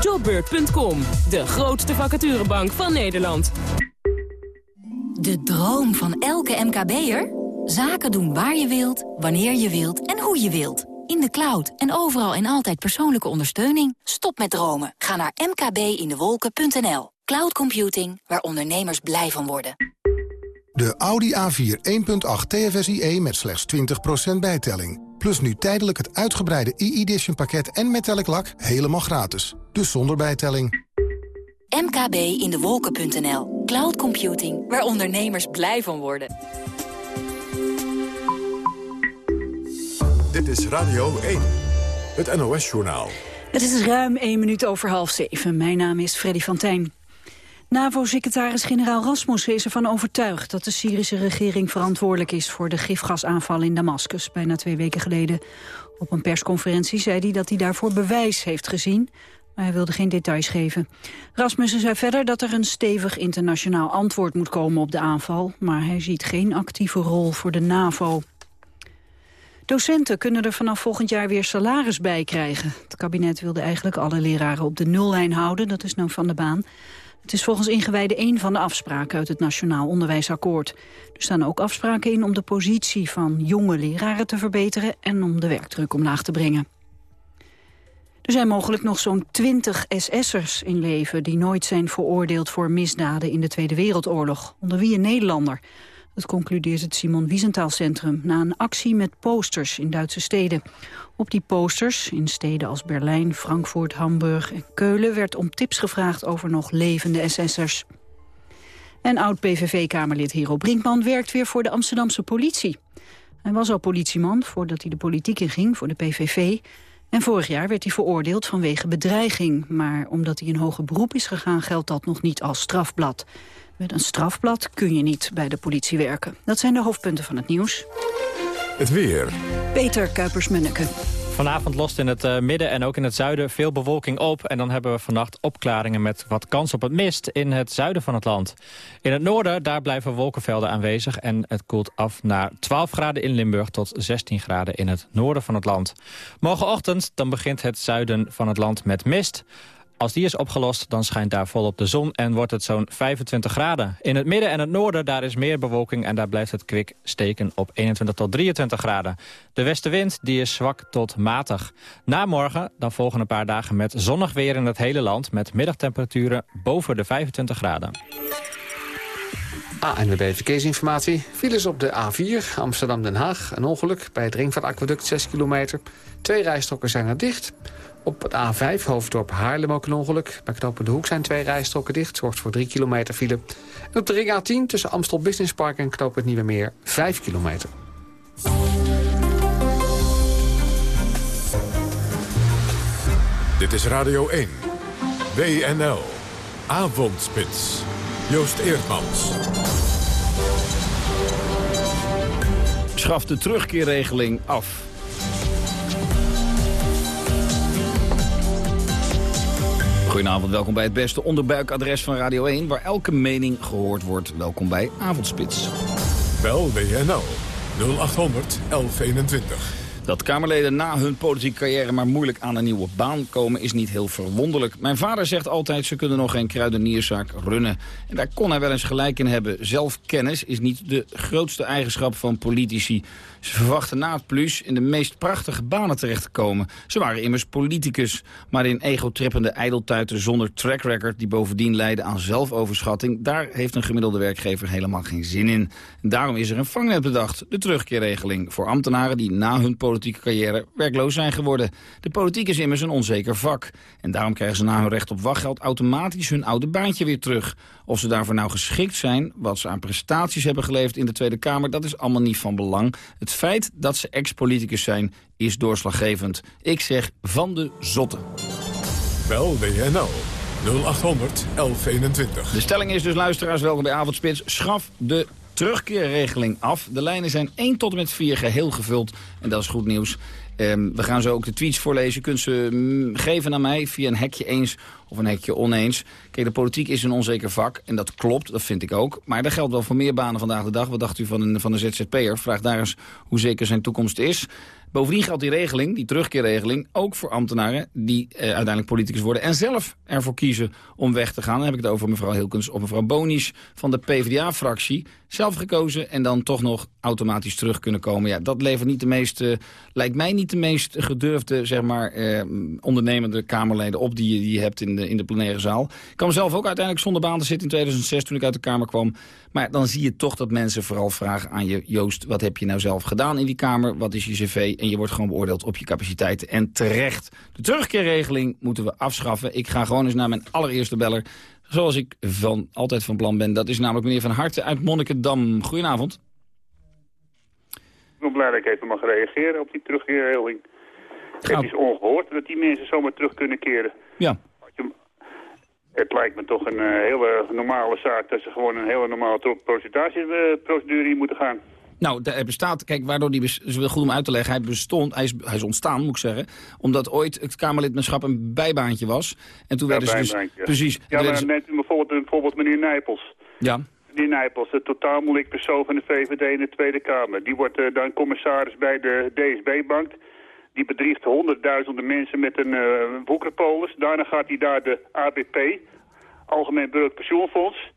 Jobbird.com, de grootste vacaturebank van Nederland. De droom van elke MKB'er? Zaken doen waar je wilt, wanneer je wilt en hoe je wilt. In de cloud en overal en altijd persoonlijke ondersteuning. Stop met dromen. Ga naar mkbindewolken.nl. Cloud computing, waar ondernemers blij van worden. De Audi A4 1.8 TFSIe met slechts 20% bijtelling. Plus nu tijdelijk het uitgebreide e-edition pakket en metallic lak helemaal gratis. Dus zonder bijtelling. mkbindewolken.nl. Cloud computing, waar ondernemers blij van worden. Dit is Radio 1, het NOS-journaal. Het is ruim één minuut over half zeven. Mijn naam is Freddy van Tijn. NAVO-secretaris-generaal Rasmussen is ervan overtuigd dat de Syrische regering verantwoordelijk is voor de gifgasaanval in Damascus bijna twee weken geleden. Op een persconferentie zei hij dat hij daarvoor bewijs heeft gezien, maar hij wilde geen details geven. Rasmussen zei verder dat er een stevig internationaal antwoord moet komen op de aanval, maar hij ziet geen actieve rol voor de NAVO. Docenten kunnen er vanaf volgend jaar weer salaris bij krijgen. Het kabinet wilde eigenlijk alle leraren op de nullijn houden, dat is nou van de baan. Het is volgens ingewijden één van de afspraken uit het Nationaal Onderwijsakkoord. Er staan ook afspraken in om de positie van jonge leraren te verbeteren en om de werkdruk omlaag te brengen. Er zijn mogelijk nog zo'n twintig SS'ers in leven die nooit zijn veroordeeld voor misdaden in de Tweede Wereldoorlog, onder wie een Nederlander. Dat concludeert het Simon Wiesenthal Centrum na een actie met posters in Duitse steden. Op die posters in steden als Berlijn, Frankfurt, Hamburg en Keulen... werd om tips gevraagd over nog levende SS'ers. En oud-PVV-kamerlid Hero Brinkman werkt weer voor de Amsterdamse politie. Hij was al politieman voordat hij de politiek inging voor de PVV... En vorig jaar werd hij veroordeeld vanwege bedreiging. Maar omdat hij in hoger beroep is gegaan, geldt dat nog niet als strafblad. Met een strafblad kun je niet bij de politie werken. Dat zijn de hoofdpunten van het nieuws. Het weer. Peter Kuipers-Munneke. Vanavond lost in het uh, midden en ook in het zuiden veel bewolking op. En dan hebben we vannacht opklaringen met wat kans op het mist in het zuiden van het land. In het noorden, daar blijven wolkenvelden aanwezig. En het koelt af naar 12 graden in Limburg tot 16 graden in het noorden van het land. Morgenochtend dan begint het zuiden van het land met mist. Als die is opgelost, dan schijnt daar volop de zon en wordt het zo'n 25 graden. In het midden en het noorden, daar is meer bewolking en daar blijft het kwik steken op 21 tot 23 graden. De westenwind, die is zwak tot matig. Na morgen, dan volgen een paar dagen met zonnig weer in het hele land... met middagtemperaturen boven de 25 graden. ANWB Verkeersinformatie. Files op de A4 Amsterdam-Den Haag. Een ongeluk bij het Ringvaartaqueduct 6 kilometer. Twee rijstroken zijn er dicht. Op het A5 Hoofddorp Haarlem ook een ongeluk. Bij knopen de Hoek zijn twee rijstroken dicht. Zorgt voor 3 kilometer file. En op de ring A10 tussen Amstel Business Park en knoop het Nieuwe Meer 5 kilometer. Dit is Radio 1. WNL. Avondspits. Joost Eerdmans. Schaf de terugkeerregeling af. Goedenavond, welkom bij het beste onderbuikadres van Radio 1... waar elke mening gehoord wordt. Welkom bij Avondspits. Bel WNL 0800 1121. Dat Kamerleden na hun politieke carrière maar moeilijk aan een nieuwe baan komen is niet heel verwonderlijk. Mijn vader zegt altijd ze kunnen nog geen kruidenierszaak runnen. En daar kon hij wel eens gelijk in hebben. Zelfkennis is niet de grootste eigenschap van politici. Ze verwachten na het plus in de meest prachtige banen terecht te komen. Ze waren immers politicus, maar in egotrippende ijdeltuiten zonder track record... die bovendien leiden aan zelfoverschatting... daar heeft een gemiddelde werkgever helemaal geen zin in. En daarom is er een vangnet bedacht, de terugkeerregeling... voor ambtenaren die na hun politieke carrière werkloos zijn geworden. De politiek is immers een onzeker vak. En daarom krijgen ze na hun recht op wachtgeld automatisch hun oude baantje weer terug. Of ze daarvoor nou geschikt zijn, wat ze aan prestaties hebben geleverd in de Tweede Kamer... dat is allemaal niet van belang. Het feit dat ze ex-politicus zijn, is doorslaggevend. Ik zeg van de zotte. Bel WNL 0800 1121. De stelling is dus, luisteraars, welkom bij Avondspits. Schaf de terugkeerregeling af. De lijnen zijn 1 tot en met 4 geheel gevuld. En dat is goed nieuws. Um, we gaan zo ook de tweets voorlezen. Je kunt ze mm, geven aan mij via een hekje eens of een hekje oneens. Kijk, de politiek is een onzeker vak. En dat klopt, dat vind ik ook. Maar dat geldt wel voor meer banen vandaag de dag. Wat dacht u van een, van een ZZP'er? Vraag daar eens hoe zeker zijn toekomst is. Bovendien geldt die regeling, die terugkeerregeling, ook voor ambtenaren die eh, uiteindelijk politicus worden en zelf ervoor kiezen om weg te gaan. Dan heb ik het over mevrouw Hilkens of mevrouw Bonisch van de PvdA-fractie. Zelf gekozen en dan toch nog automatisch terug kunnen komen. Ja, dat levert niet de meest, uh, lijkt mij niet de meest gedurfde, zeg maar, eh, ondernemende Kamerleden op die je, die hebt in de, in de plenaire zaal. Ik kwam zelf ook uiteindelijk zonder baan te zitten in 2006 toen ik uit de Kamer kwam. Maar dan zie je toch dat mensen vooral vragen aan je... Joost, wat heb je nou zelf gedaan in die Kamer? Wat is je cv? En je wordt gewoon beoordeeld op je capaciteiten. En terecht. De terugkeerregeling moeten we afschaffen. Ik ga gewoon eens naar mijn allereerste beller. Zoals ik van, altijd van plan ben. Dat is namelijk meneer Van Harten uit Monnikendam. Goedenavond. Ik ben blij dat ik even mag reageren op die terugkeerregeling. Het is ongehoord dat die mensen zomaar terug kunnen keren. Ja. Het lijkt me toch een uh, hele normale zaak dat ze gewoon een hele normale procedureprocedure in moeten gaan. Nou, er bestaat, kijk, waardoor die, is wel goed om uit te leggen, hij bestond, hij is, hij is ontstaan, moet ik zeggen, omdat ooit het Kamerlidmaatschap een bijbaantje was. En toen ja, werden ze dus, precies. Ja, maar dus, net bijvoorbeeld, bijvoorbeeld meneer Nijpels. Ja. Meneer Nijpels, de totaal moeilijk persoon van de VVD in de Tweede Kamer. Die wordt uh, dan commissaris bij de DSB-bank. Die bedriegt honderdduizenden mensen met een uh, woekerpolis. Daarna gaat hij daar de ABP, Algemeen Burger Pensioenfonds.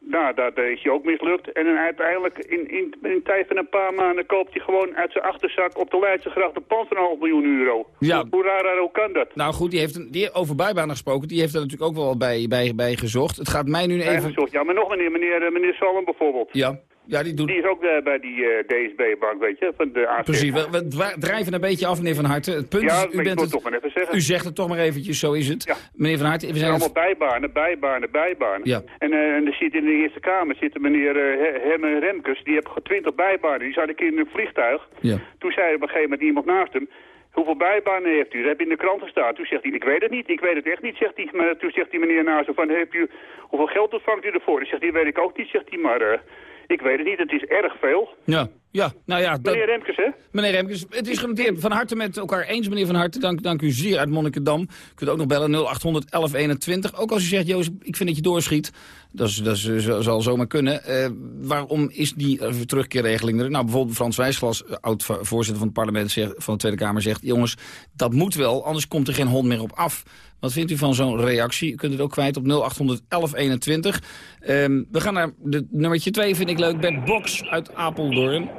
Nou, dat is je ook mislukt. En dan uiteindelijk in, in, in een tijd van een paar maanden koopt hij gewoon uit zijn achterzak op de Leidse gracht een pand van een half miljoen euro. Ja. Hoe, raar hoe kan dat? Nou goed, die heeft een, die, over bijbanen gesproken, die heeft er natuurlijk ook wel bij, bij, bij gezocht. Het gaat mij nu even... Gezocht. Ja, maar nog meneer, meneer, meneer Salm bijvoorbeeld. Ja. Ja, die, doet... die is ook uh, bij die uh, DSB-bank, weet je, van de. Precies, we, we, drijven een beetje af, meneer Van Harten. Het punt ja, is, u, bent het, toch maar even zeggen. u zegt het toch maar eventjes, zo is het. Ja. Meneer Van Harten, we zijn... allemaal bijbanen, bijbanen, bijbanen. Ja. En, uh, en er zit in de Eerste Kamer zit meneer Herman Remkes, die heeft twintig bijbanen. Die zat ik in een vliegtuig. Ja. Toen zei op een gegeven moment iemand naast hem... Hoeveel bijbanen heeft u? Dat heb je in de krant gestaan. Toen zegt hij, ik weet het niet, ik weet het echt niet, zegt hij. Maar toen zegt die meneer naast hem van, heb u, hoeveel geld ontvangt u ervoor? Dan zegt hij, weet ik ook niet, zegt hij, maar... Ik weet het niet, het is erg veel. Ja, ja nou ja. Meneer Remkes, hè? Meneer Remkes, het is genoteerd. Van harte met elkaar eens, meneer Van Harte. Dank, dank u zeer uit Monnikendam. U kunt ook nog bellen 0800 1121. Ook als u zegt, Joost, ik vind dat je doorschiet. Dat, is, dat is, zal zomaar kunnen. Uh, waarom is die uh, terugkeerregeling er? Nou, bijvoorbeeld Frans Wijsglas, oud-voorzitter van het parlement zegt, van de Tweede Kamer, zegt... jongens, dat moet wel, anders komt er geen hond meer op af. Wat vindt u van zo'n reactie? U kunt het ook kwijt op 0800 1121. Um, we gaan naar de nummertje 2, vind ik leuk. Bert Box uit Apeldoorn.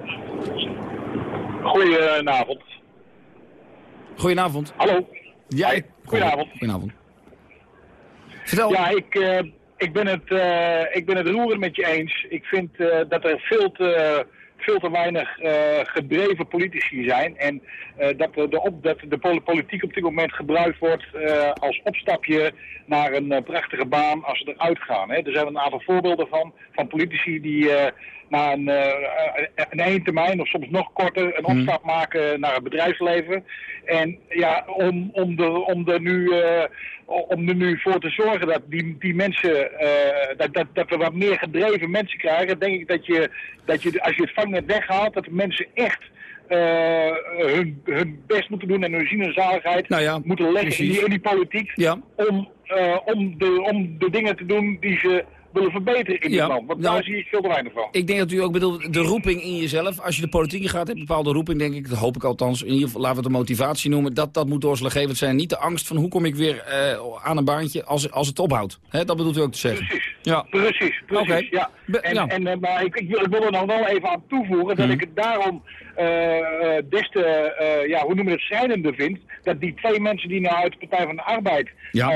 Goedenavond. Goedenavond. Hallo. Ja, ik... Goedenavond. Goedenavond. Vertel. Ja, ik, uh, ik, ben het, uh, ik ben het roeren met je eens. Ik vind uh, dat er veel te veel te weinig gedreven politici zijn. En dat, de op, dat de politiek op dit moment gebruikt wordt als opstapje naar een prachtige baan als ze eruit gaan. Hè. Er zijn een aantal voorbeelden van, van politici die na een, een één termijn of soms nog korter een opstap hmm. maken naar het bedrijfsleven. En ja, om, om, er, om, er nu, om er nu voor te zorgen dat die, die mensen, dat, dat, dat we wat meer gedreven mensen krijgen, denk ik dat je, dat je als je het vangnet weghaalt, dat de mensen echt uh, hun, hun best moeten doen en hun zin en zaligheid nou ja, moeten leggen in die, in die, politiek ja. om, om, de, om de dingen te doen die ze willen verbeteren in Ja, dit land. Want nou, daar zie ik veel te weinig van. Ik denk dat u ook bedoelt de roeping in jezelf. Als je de politiek in gaat, heb je een bepaalde roeping, denk ik. Dat hoop ik althans. In ieder geval, laten we het de motivatie noemen. Dat, dat moet doorslaggevend zijn. Niet de angst van hoe kom ik weer eh, aan een baantje als, als het ophoudt. Dat bedoelt u ook te zeggen. Precies. Ja. Precies, precies. Ja. En, ja. en, eh, maar ik, ik, wil, ik wil er nog wel even aan toevoegen dat Mhm. ik het daarom eh, des te, ja, hoe noem je het, schrijnender vind. Dat die twee mensen die nou uit de Partij van de Arbeid Ja.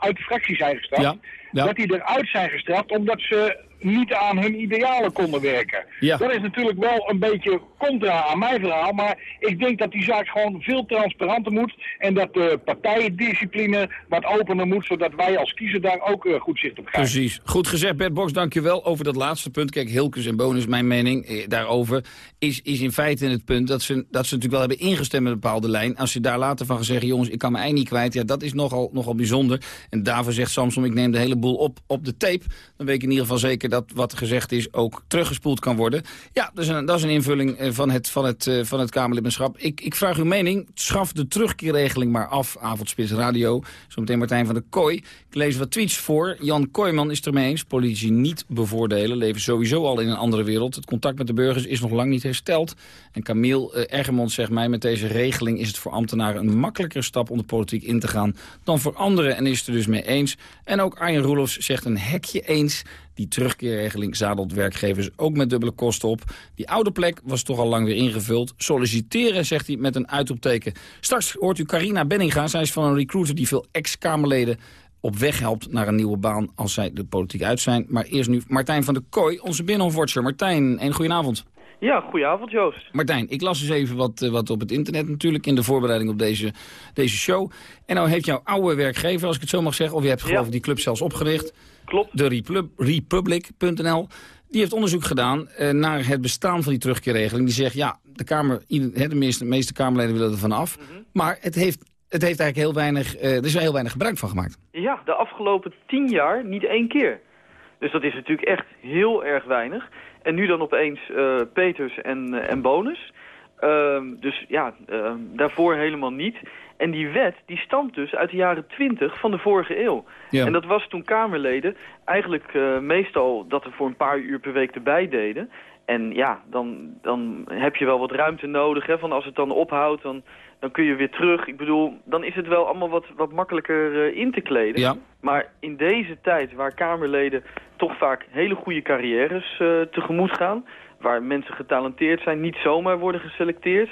uit de fractie zijn gestraft, Dat die eruit zijn gestraft omdat ze niet aan hun idealen konden werken. Ja. Dat is natuurlijk wel een beetje contra aan mijn verhaal, maar ik denk dat die zaak gewoon veel transparanter moet en dat de partijendiscipline wat opener moet, zodat wij als kiezer daar ook eh, goed zicht op krijgen. Precies. Goed gezegd, Bert Box, dankjewel over dat laatste punt. Kijk, Hilkes en Bonus, mijn mening eh, daarover, is, is in feite het punt dat ze, dat ze natuurlijk wel hebben ingestemd met een bepaalde lijn. Als ze daar later van gaan zeggen, jongens, ik kan mijn ei niet kwijt, ja, dat is nogal, nogal bijzonder. En daarvoor zegt Samson, ik neem de hele boel op, op de tape. Dan weet ik in ieder geval zeker dat wat gezegd is ook teruggespoeld kan worden. Ja, dat is een, dat is een invulling eh, van het, van het, eh, van het Kamerlidmaatschap. Ik, ik vraag uw mening. Schaf de terugkeerregeling maar af, Avondspits Radio. Zometeen Martijn van der Kooi. Ik lees wat tweets voor. Jan Kooijman is ermee eens. Politici niet bevoordelen. Leven sowieso al in een andere wereld. Het contact met de burgers is nog lang niet hersteld. En Camille eh, zegt mij... met deze regeling is het voor ambtenaren een makkelijker stap... om de politiek in te gaan dan voor anderen. En is het er dus mee eens. En ook Arjen Roelofs zegt een hekje eens... Die terugkeerregeling zadelt werkgevers ook met dubbele kosten op. Die oude plek was toch al lang weer ingevuld. Solliciteren, zegt hij met een uitroepteken. Straks hoort u Carina Benninga. Zij is van een recruiter die veel ex-Kamerleden op weg helpt naar een nieuwe baan als zij de politiek uit zijn. Maar eerst nu Martijn van der Kooi, onze binnenhofwatcher. Martijn, een goedenavond. Ja, goedenavond Joost. Martijn, ik las eens even wat, eh, wat op het internet natuurlijk... in de voorbereiding op deze, deze show. En nou heeft jouw oude werkgever, als ik het zo mag zeggen... of je hebt geloof ik die club zelfs opgericht... Klopt. De Repub- Republic.nl... die heeft onderzoek gedaan eh, naar het bestaan van die terugkeerregeling. Die zegt, ja, de, kamer, de, meeste, de meeste Kamerleden willen er vanaf. Maar het heeft, het heeft eigenlijk heel weinig, eh, er is wel heel weinig gebruik van gemaakt. Ja, de afgelopen tien jaar niet één keer. Dus dat is natuurlijk echt heel erg weinig. En nu dan opeens eh, Peters en, en Bonus. Ehm, dus ja, ehm, daarvoor helemaal niet. En die wet die stamt dus uit de jaren 20 van de vorige eeuw. Ja. En dat was toen Kamerleden eigenlijk eh, meestal dat er voor een paar uur per week erbij deden. En ja, dan, dan heb je wel wat ruimte nodig. Hè, van als het dan ophoudt, dan, dan kun je weer terug. Ik bedoel, dan is het wel allemaal wat, wat makkelijker eh, in te kleden. Ja. Maar in deze tijd waar Kamerleden toch vaak hele goede carrières eh, tegemoet gaan... waar mensen getalenteerd zijn, niet zomaar worden geselecteerd...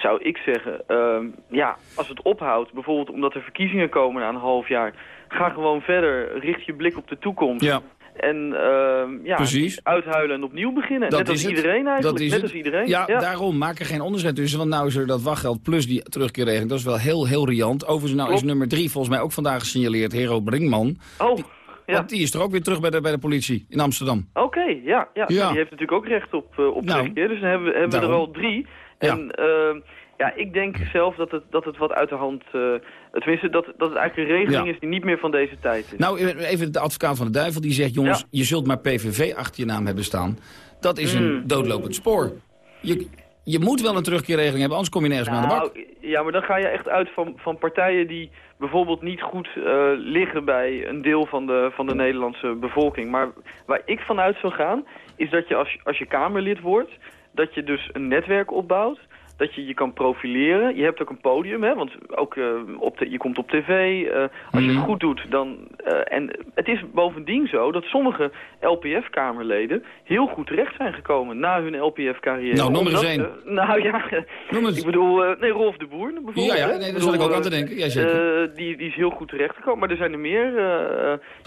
zou ik zeggen, ehm, ja, als het ophoudt, bijvoorbeeld omdat er verkiezingen komen na een half jaar... ga gewoon verder, richt je blik op de toekomst... Ja. En ehm, ja, Precies. uithuilen en opnieuw beginnen. Dat Net als iedereen eigenlijk. Dat is Net als iedereen. Ja, daarom maak er geen onderscheid tussen. Want nou is er dat wachtgeld plus die terugkeerregeling. Dat is wel heel, heel riant. Overigens nou is nummer drie volgens mij ook vandaag gesignaleerd. Hero Brinkman. Oh, die, Want die is er ook weer terug bij de, bij de politie in Amsterdam. Oké, ja, ja. Ja. Die heeft natuurlijk ook recht op, eh, op Nou, terugkeer. Dus dan hebben, we- hebben we er al drie. Ja. En ehm, ja, ik denk zelf dat het, dat het wat uit de hand... eh tenminste, dat, dat het eigenlijk een regeling Ja. is die niet meer van deze tijd is. Nou, even de advocaat van de duivel die zegt... jongens, je zult maar PVV achter je naam hebben staan. Dat is een Mm. doodlopend spoor. Je, je moet wel een terugkeerregeling hebben, anders kom je nergens meer aan de bak. Nou, ja, maar dan ga je echt uit van, van partijen die bijvoorbeeld niet goed eh, liggen bij een deel van de, van de Nederlandse bevolking. Maar waar ik vanuit zou gaan, is dat je als, je- als je Kamerlid wordt, dat je dus een netwerk opbouwt. Dat je je kan profileren. Je hebt ook een podium, hè, want ook, eh, op de, je komt op tv. eh, als je het Mhm. goed doet, dan... eh, en het is bovendien zo dat sommige LPF-kamerleden heel goed terecht zijn gekomen na hun LPF-carrière. Nou, noem eens één. nou ja, [LAUGHS] ik bedoel, nee, Rolf de Boer bijvoorbeeld. Ja, ja, nee, daar zat ik ook aan te denken. Ja, zeker. die, die is heel goed terechtgekomen. Maar er zijn er meer.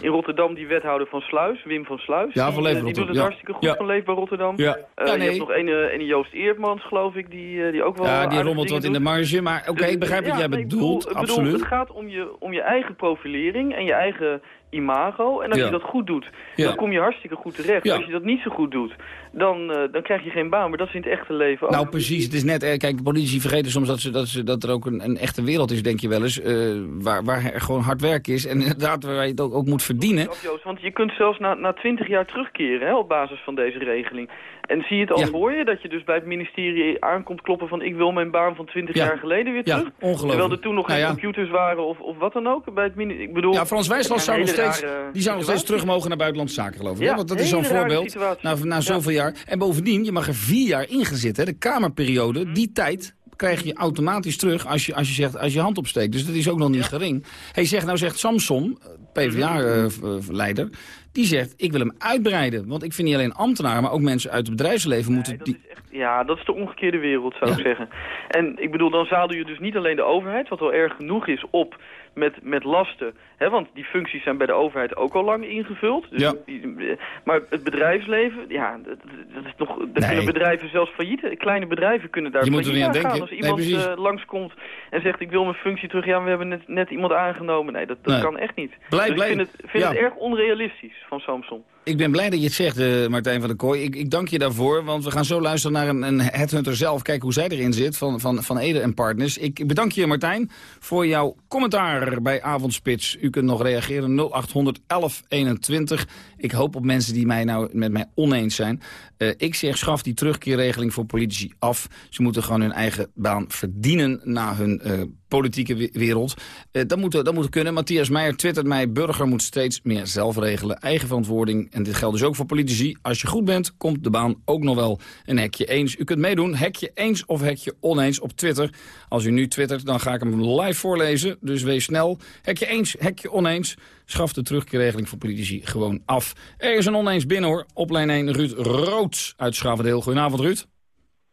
in Rotterdam die wethouder van Sluis, Wim van Sluis. Ja, die, van Leefbaar Die doet het Rotterdam, ja. hartstikke goed Ja. van Leefbaar Rotterdam. Ja. Ja, Je nee. hebt nog een, een Joost Eertmans, geloof ik, die, eh, die ook wel Ja, die rommelt wat in de marge. Maar oké, Dus, ik begrijp wat ja, jij nee, ik bedoel- bedoelt. bedoel, absoluut. het gaat om je, om je eigen profilering en je eigen imago. En als Ja. je dat goed doet, Ja. dan kom je hartstikke goed terecht. Ja. Als je dat niet zo goed doet, dan, eh, dan krijg je geen baan. Maar dat is in het echte leven ook. Nou, precies. Het is net, eh, kijk, de politici vergeten soms dat, ze, dat, ze, dat er ook een, een echte wereld is, denk je wel eens. eh, waar, waar er gewoon hard werk is. En [LAUGHS] inderdaad, waar je het ook, ook moet verdienen. Joost, want je kunt zelfs na, na 20 jaar terugkeren hè, op basis van deze regeling. En zie je het al Ja. voor je dat je dus bij het ministerie aankomt kloppen van ik wil mijn baan van 20 Ja. jaar geleden weer Ja, terug? ongelooflijk. Terwijl er toen nog Nou geen computers waren of, of wat dan ook bij het ministerie. Ik bedoel, Ja, Frans Wijsland zou nog steeds, die zou nog steeds terug mogen naar buitenlandse zaken, geloof ik. Ja? Want dat is zo'n voorbeeld na, na Ja. zoveel jaar. En bovendien, je mag er vier jaar ingezitten. De Kamerperiode, Mhm. die tijd krijg je automatisch terug als je, als je, zegt, als je hand opsteekt. Dus dat is ook nog niet gering. Hey, zeg, nou zegt Samson, PvdA-leider, Mhm. die zegt... ik wil hem uitbreiden. Want ik vind niet alleen ambtenaren, maar ook mensen uit het bedrijfsleven moeten... Die... Ja, dat is de omgekeerde wereld, zou ik zeggen. En ik bedoel, dan zadel je dus niet alleen de overheid, wat wel erg genoeg is, op met, met lasten. Hè, want die functies zijn bij de overheid ook al lang ingevuld. Dus Ja. die- maar het bedrijfsleven, ja, dat, dat is nog, daar kunnen bedrijven zelfs failliet. Kleine bedrijven kunnen daar Je moet er failliet niet aan aan gaan. denken. Als Nee, iemand precies. eh, langskomt en zegt, ik wil mijn functie terug. Ja, we hebben net, net iemand aangenomen. Nee, dat, dat Nee. kan echt niet. Blij- dus ik vind, het, vind ja. het erg onrealistisch van Samson. Ik ben blij dat je het zegt, eh, Martijn van der Kooi. Ik, ik dank je daarvoor, want we gaan zo luisteren naar een, een headhunter zelf. Kijken hoe zij erin zit, van, van, van Ede en Partners. Ik bedank je, Martijn, voor jouw commentaar bij Avondspits. U kunt nog reageren, 0800 1121. Ik hoop op mensen die mij nou met mij oneens zijn. Eh, ik zeg, schaf die terugkeerregeling voor politici af. Ze moeten gewoon hun eigen baan verdienen na hun eh, politieke we- wereld. Eh, dat, moet, dat moet kunnen. Matthias Meijer twittert mij... burger moet steeds meer zelf regelen. Eigen verantwoording. En dit geldt dus ook voor politici. Als je goed bent, komt de baan ook nog wel een hekje eens. U kunt meedoen. Hekje eens of hekje oneens op Twitter. Als u nu twittert, dan ga ik hem live voorlezen. Dus wees snel. Hekje eens, hekje oneens. Schaf de terugkeerregeling voor politici gewoon af. Er is een oneens binnen hoor. Op lijn 1 Ruud Roods uit Schavendeel. Goedenavond Ruud.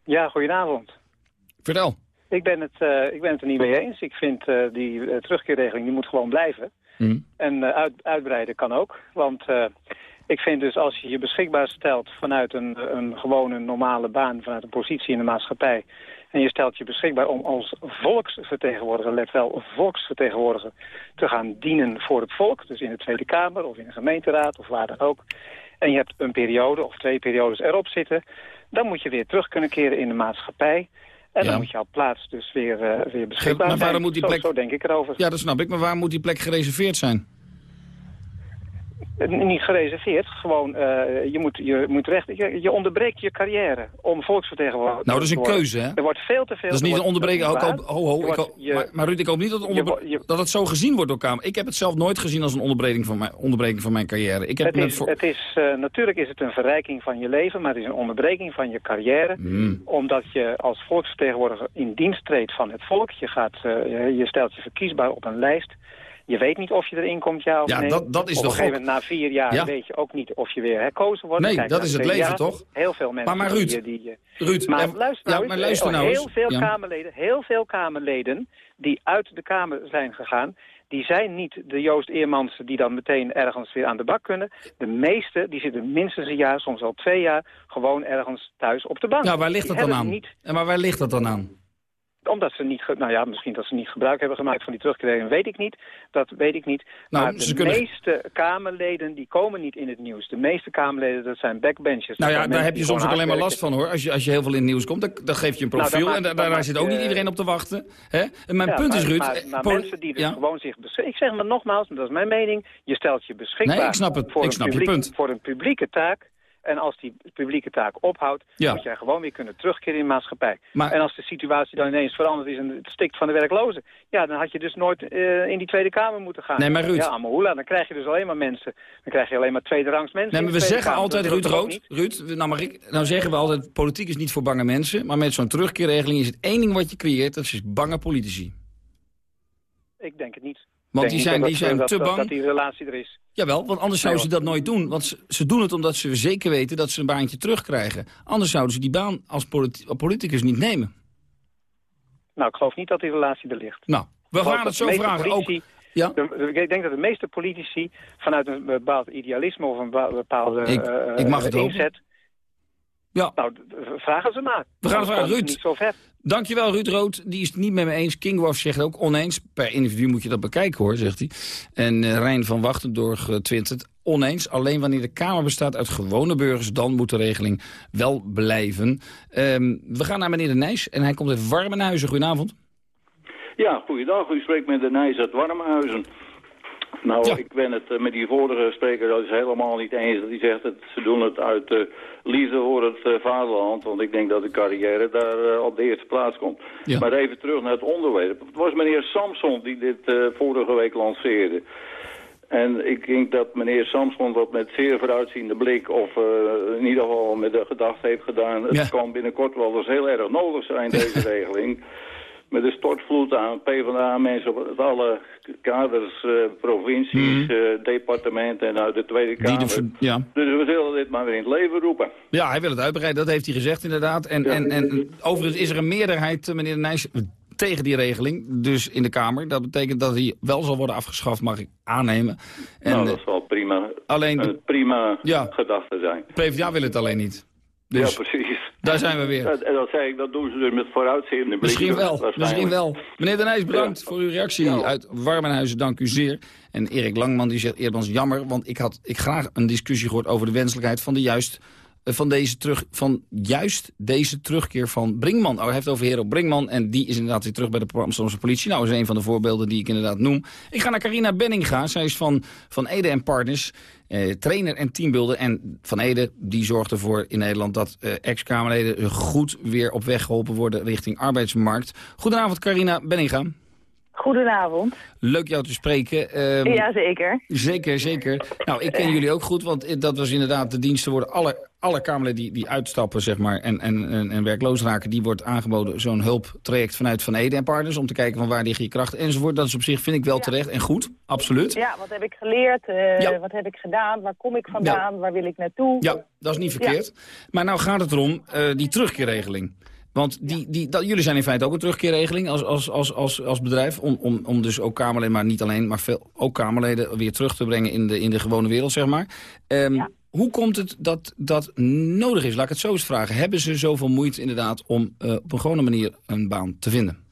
Ja, goedenavond. Vertel. Ik ben het, eh, ik ben het er niet mee eens. Ik vind eh, die eh, terugkeerregeling die moet gewoon blijven. Hmm. En uit, uitbreiden kan ook. Want ik vind dus als je je beschikbaar stelt vanuit een, een gewone normale baan, vanuit een positie in de maatschappij. En je stelt je beschikbaar om als volksvertegenwoordiger, let wel, volksvertegenwoordiger, te gaan dienen voor het volk. Dus in de Tweede Kamer of in de gemeenteraad of waar dan ook. En je hebt een periode of twee periodes erop zitten. Dan moet je weer terug kunnen keren in de maatschappij. En Ja. dan moet jouw plaats dus weer, eh, weer beschikbaar Maar waarom zijn. moet die Zo- plek- Zo, denk ik erover. Ja, dat snap ik. Maar waar moet die plek gereserveerd zijn? Eh, Niet gereserveerd, gewoon eh, je, moet, je, moet recht, je, je onderbreekt je carrière om volksvertegenwoordiger Nou, dat is een keuze, hè? Er wordt veel te veel... Dat is niet een onderbreken. Te ho, ho, ik wordt- hoop- je- maar, maar Ruud, ik hoop niet dat, je je- dat het zo gezien wordt door Kamer. Ik heb het zelf nooit gezien als een onderbreking van mijn, onderbreking van mijn carrière. Ik heb Het is, voor- het is, eh, natuurlijk is het een verrijking van je leven, maar het is een onderbreking van je carrière. Hmm. Omdat je als volksvertegenwoordiger in dienst treedt van het volk. Je, gaat, je stelt je verkiesbaar op een lijst. Je weet niet of je erin komt, ja of Ja, nee. dat- dat is op een gegeven moment, na vier jaar, Ja. weet je ook niet of je weer herkozen wordt. Nee, Kijk dat is het leven, toch? Heel veel mensen Maar- maar Ruud, die... die Ruud, maar en- luister ja, nou maar luister eh, nou heel eens. veel. Kamerleden, heel veel Kamerleden die uit de Kamer zijn gegaan, die zijn niet de Joost Eermans die dan meteen ergens weer aan de bak kunnen. De meeste, die zitten minstens een jaar, soms al twee jaar, gewoon ergens thuis op de bank. Ja, waar ligt Die dat dan aan? Niet, En maar waar ligt dat dan aan? Omdat ze niet, nou ja, misschien dat ze niet gebruik hebben gemaakt van die terugkering, weet ik niet. Dat weet ik niet. Nou, maar de kunnen- meeste Kamerleden, die komen niet in het nieuws. De meeste Kamerleden, dat zijn backbenchers. Nou ja, daar heb je soms ook alleen maar last van hoor. Als je, als je heel veel in het nieuws komt, dan, dan geef je een Nou, profiel. maak- en da- daar zit ook niet iedereen op te wachten. Hè? En mijn Ja, punt is, maar- Ruud... Maar, eh, maar mensen die dus ja? gewoon zich. Ik zeg maar nogmaals, dat is mijn mening. Je stelt je beschikbaar Nee, ik snap het. Voor, Ik een snap je punt. voor een publieke taak. En als die publieke taak ophoudt, Ja. moet jij gewoon weer kunnen terugkeren in de maatschappij. Maar- En als de situatie dan ineens veranderd is en het stikt van de werklozen... ja, dan had je dus nooit eh, in die Tweede Kamer moeten gaan. Nee, maar Ruud- Ja, Amahula, dan krijg je dus alleen maar mensen... dan krijg je alleen maar tweederangs mensen Nee, maar we zeggen Kamer. altijd, Ruud Rood, Ruud, nou, ik, nou zeggen we altijd, politiek is niet voor bange mensen. Maar met zo'n terugkeerregeling is het één ding wat je creëert, dat is bange politici. Ik denk het niet. Want die zijn, die zijn dat- te bang. Dat die relatie er is. Jawel, want anders zouden ze dat nooit doen. Want ze, ze doen het omdat ze zeker weten dat ze een baantje terugkrijgen. Anders zouden ze die baan als politi- politicus niet nemen. Nou, ik geloof niet dat die relatie er ligt. Nou, we gaan het zo vragen. politici- Ook, ja? de- ik denk dat de meeste politici vanuit een bepaald idealisme of een bepa- bepaalde Ik- eh, ik mag het eh, hopen. Ja. Nou, vragen ze maar. We gaan vragen. Ruud. niet zo ver. Dankjewel, Ruud Rood. Die is het niet met me eens. Kingworth zegt ook oneens. Per individu moet je dat bekijken, hoor, zegt hij. En eh, Rijn van Wachtendorg uh, twittert oneens. Alleen wanneer de Kamer bestaat uit gewone burgers... dan moet de regeling wel blijven. Ehm, we gaan naar meneer De Nijs. En hij komt uit Warmenhuizen. Goedenavond. Ja, goeiedag. U spreekt met de Nijs uit Warmhuizen. Nou, ik ben het eh, met die vorige spreker dat is helemaal niet eens. Dat hij zegt dat ze doen het uit eh, liefde voor het eh, vaderland. Want ik denk dat de carrière daar eh, op de eerste plaats komt. Maar even terug naar het onderwerp. Het was meneer Samson die dit vorige week lanceerde. En ik denk dat meneer Samson dat met zeer vooruitziende blik... of uh, in ieder geval met de gedachte heeft gedaan... het kan binnenkort wel eens heel erg nodig zijn, deze [LAUGHS] regeling. Met de stortvloed aan PvdA-mensen op alle kaders, eh, provincies, Mhm. eh, departementen en uit de Tweede Kamer. de ver- ja. Dus we zullen dit maar weer in het leven roepen. ja, hij wil het uitbreiden, dat heeft hij gezegd inderdaad. En, en, en overigens is er een meerderheid, eh, meneer de Nijs, tegen die regeling. Dus in de Kamer. Dat betekent dat hij wel zal worden afgeschaft, mag ik aannemen. En nou, dat zal prima, alleen de prima Ja. gedachte zijn. PvdA wil het alleen niet. Dus ja, precies. Daar zijn we weer. En, en dat zei ik, dat doen ze dus met vooruitziende. Misschien wel, misschien wel. Meneer De Nijs, bedankt voor uw reactie uit Warmenhuizen. Dank u zeer. En Erik Langman die zegt eerder jammer, want ik had ik graag een discussie gehoord over de wenselijkheid van de juist van deze terug van juist deze terugkeer van Brinkman. Oh, hij heeft over Hero Brinkman en die is inderdaad weer terug bij de Amsterdamse politie. Nou, is een van de voorbeelden die ik inderdaad noem. Ik ga naar Carina Benninga. Zij is van, van Ede en Partners, eh, trainer en teambuilder. En Van Ede die zorgt ervoor in Nederland dat eh, ex-Kamerleden goed weer op weg geholpen worden richting arbeidsmarkt. Goedenavond Carina Benninga. Goedenavond. Leuk jou te spreken. Ehm, ja, zeker. Zeker, zeker. Nou, ik ken jullie ook goed, want dat was inderdaad de diensten worden alle, alle Kamerleden die, die uitstappen zeg maar, en, en, en, en werkloos raken, die wordt aangeboden zo'n hulptraject vanuit Van Ede en Partners om te kijken van waar liggen je krachten enzovoort. Dat is op zich, vind ik wel terecht en goed, absoluut. Ja, wat heb ik geleerd? eh, Ja. Wat heb ik gedaan? Waar kom ik vandaan? Waar wil ik naartoe? Ja, dat is niet verkeerd. Maar nou gaat het erom, eh, die terugkeerregeling. Want die, die, dat, jullie zijn in feite ook een terugkeerregeling als, als, als, als, als bedrijf. Om, om, om dus ook Kamerleden, maar niet alleen, maar veel, ook Kamerleden weer terug te brengen in de, in de gewone wereld, zeg maar. Ehm, Hoe komt het dat dat nodig is? Laat ik het zo eens vragen. Hebben ze zoveel moeite inderdaad om eh, op een gewone manier een baan te vinden?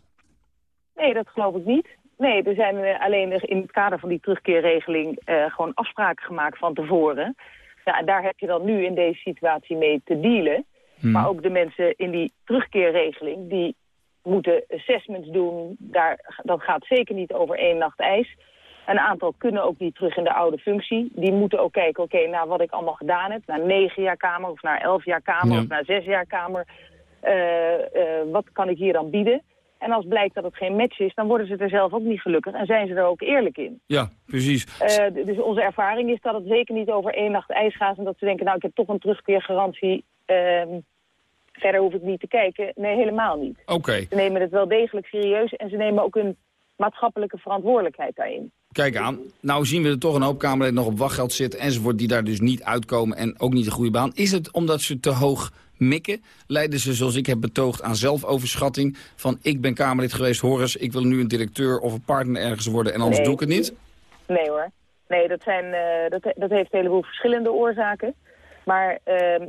Nee, dat geloof ik niet. Nee, er zijn eh, alleen in het kader van die terugkeerregeling eh, gewoon afspraken gemaakt van tevoren. Ja, en daar heb je dan nu in deze situatie mee te dealen. Maar ook de mensen in die terugkeerregeling, die moeten assessments doen. Daar, dat gaat zeker niet over één nacht ijs. Een aantal kunnen ook niet terug in de oude functie. Die moeten ook kijken, oké, naar wat ik allemaal gedaan heb. Naar negen jaar kamer of naar elf jaar kamer Ja. of naar zes jaar kamer. Eh, eh, wat kan ik hier dan bieden? En als blijkt dat het geen match is, dan worden ze er zelf ook niet gelukkig. En zijn ze er ook eerlijk in. Ja, precies. Eh, dus onze ervaring is dat het zeker niet over één nacht ijs gaat... en dat ze denken, nou, ik heb toch een terugkeergarantie... ehm, verder hoef ik niet te kijken. Nee, helemaal niet. Oké. Ze nemen het wel degelijk serieus... en ze nemen ook hun maatschappelijke verantwoordelijkheid daarin. Kijk aan, nou zien we er toch een hoop Kamerleden nog op wachtgeld zitten enzovoort... die daar dus niet uitkomen en ook niet een goede baan. Is het omdat ze te hoog mikken? Leiden ze, zoals ik heb betoogd, aan zelfoverschatting? Van ik ben Kamerlid geweest, Horus, ik wil nu een directeur of een partner ergens worden... en anders Nee. doe ik het niet? Nee hoor. Nee, dat, zijn, eh, dat, dat heeft een heleboel verschillende oorzaken. Maar ehm,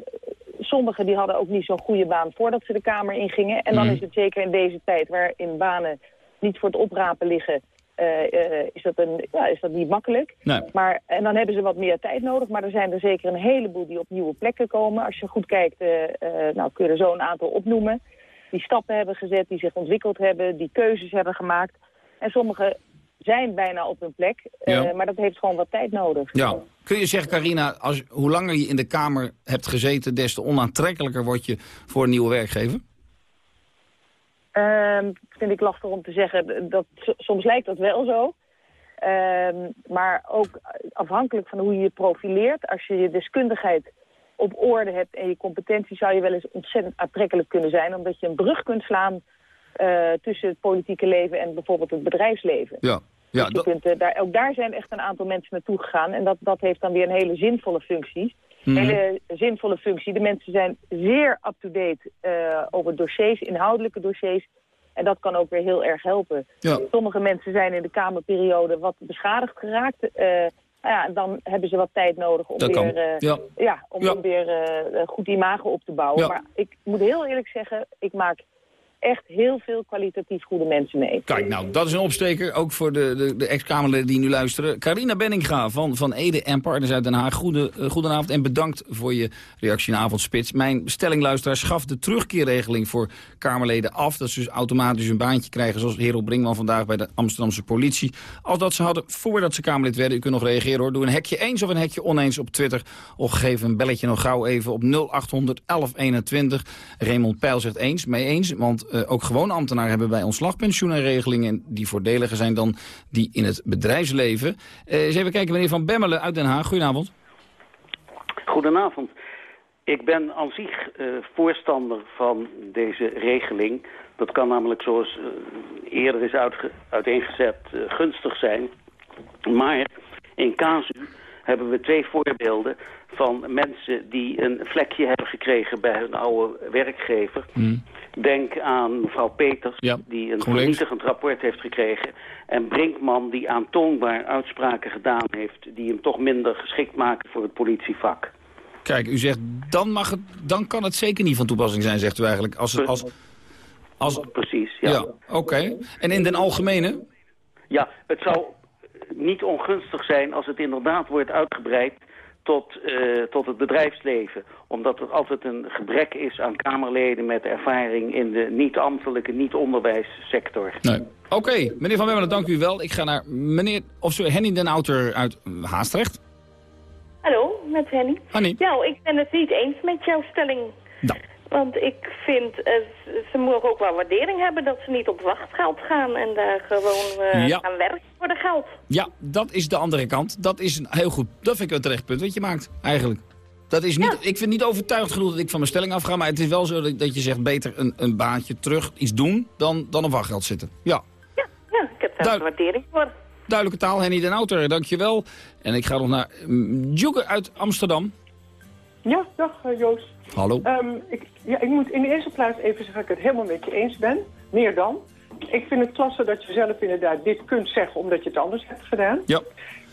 sommigen die hadden ook niet zo'n goede baan voordat ze de Kamer ingingen. En dan Mhm. is het zeker in deze tijd waarin banen niet voor het oprapen liggen... eh, eh, is, dat een, ja, is dat niet makkelijk. Nee. Maar, en dan hebben ze wat meer tijd nodig. Maar er zijn er zeker een heleboel die op nieuwe plekken komen. Als je goed kijkt, eh, nou, kun je er zo een aantal opnoemen. Die stappen hebben gezet, die zich ontwikkeld hebben, die keuzes hebben gemaakt. En sommigen zijn bijna op hun plek. eh, maar dat heeft gewoon wat tijd nodig. Ja. Kun je zeggen, Carina, als, hoe langer je in de Kamer hebt gezeten... des te onaantrekkelijker word je voor een nieuwe werkgever? Ehm, vind ik lastig om te zeggen. Dat, soms lijkt dat wel zo. Ehm, maar ook afhankelijk van hoe je je profileert. Als je je deskundigheid op orde hebt en je competentie... zou je wel eens ontzettend aantrekkelijk kunnen zijn. Omdat je een brug kunt slaan eh, tussen het politieke leven en bijvoorbeeld het bedrijfsleven. Ja. Ja, Dus kunt, eh, daar, ook daar zijn echt een aantal mensen naartoe gegaan. En dat, dat heeft dan weer een hele zinvolle functie. Mhm. Hele zinvolle functie. De mensen zijn zeer up-to-date eh, over dossiers, inhoudelijke dossiers. En dat kan ook weer heel erg helpen. Ja. Sommige mensen zijn in de Kamerperiode wat beschadigd geraakt. Nou ja, dan hebben ze wat tijd nodig om Dat weer, Ja. om Ja. dan weer goed imago op te bouwen. Ja. Maar ik moet heel eerlijk zeggen, ik maak echt heel veel kwalitatief goede mensen mee. Kijk, nou, dat is een opsteker, ook voor de, de, de ex-Kamerleden die nu luisteren. Carina Benninga van, van Ede en Partners uit Den Haag. Goede, eh, goedenavond en bedankt voor je reactie in Avondspits. Mijn stelling, luisteraar, schaf de terugkeerregeling voor Kamerleden af. Dat ze dus automatisch een baantje krijgen, zoals Hero Brinkman vandaag bij de Amsterdamse politie. Als dat ze hadden voordat ze Kamerlid werden. U kunt nog reageren hoor. Doe een hekje eens of een hekje oneens op Twitter. Of geef een belletje nog gauw even op 0800 1121. Raymond Peil zegt eens, mee eens. Want eh, ook gewoon ambtenaren hebben bij ontslagpensioen en regelingen die voordeliger zijn dan die in het bedrijfsleven. Uh, eens even kijken, meneer Van Bemmelen uit Den Haag. Goedenavond. Goedenavond. Ik ben aan zich uh, voorstander van deze regeling. Dat kan namelijk, zoals eerder is uiteengezet, gunstig zijn. Maar in casu hebben we twee voorbeelden van mensen die een vlekje hebben gekregen bij hun oude werkgever. Mm. Denk aan mevrouw Peters, ja, die een vernietigend rapport heeft gekregen. En Brinkman, die aantoonbaar uitspraken gedaan heeft... die hem toch minder geschikt maken voor het politievak. Kijk, u zegt, dan, mag het, dan kan het zeker niet van toepassing zijn, zegt u eigenlijk. Als, als, als... Precies, ja. ja Oké. En in den algemene? Ja, het zou niet ongunstig zijn als het inderdaad wordt uitgebreid tot, uh, tot het bedrijfsleven. Omdat er altijd een gebrek is aan Kamerleden met ervaring in de niet-ambtelijke, niet-onderwijssector. Nee. Oké, okay. meneer Van Wemmelen, dank u wel. Ik ga naar meneer, of sorry, Henny den Outer uit Haastrecht. Hallo, met Henny. Henny. Nou, ik ben het niet eens met jouw stelling. Nou. Want ik vind, uh, ze mogen ook wel waardering hebben dat ze niet op wachtgeld gaan en daar gewoon uh, ja. gaan werken voor de geld. Ja, dat is de andere kant. Dat is een heel goed. Dat vind ik een terecht punt wat je maakt, eigenlijk. Dat is niet, ja. Ik vind niet overtuigd genoeg dat ik van mijn stelling afga, maar het is wel zo dat, dat je zegt beter een, een baantje terug, iets doen, dan, dan op wachtgeld zitten. Ja. Ja, ja ik heb daar waardering voor. Duidelijke taal, Henny den Outer, dankjewel. En ik ga nog naar um, Joeke uit Amsterdam. Ja, dag uh, Joost. Hallo. Um, ik, ja, ik moet in de eerste plaats even zeggen dat ik het helemaal met je eens ben. Meer dan. Ik vind het klasse dat je zelf inderdaad dit kunt zeggen omdat je het anders hebt gedaan. Ja.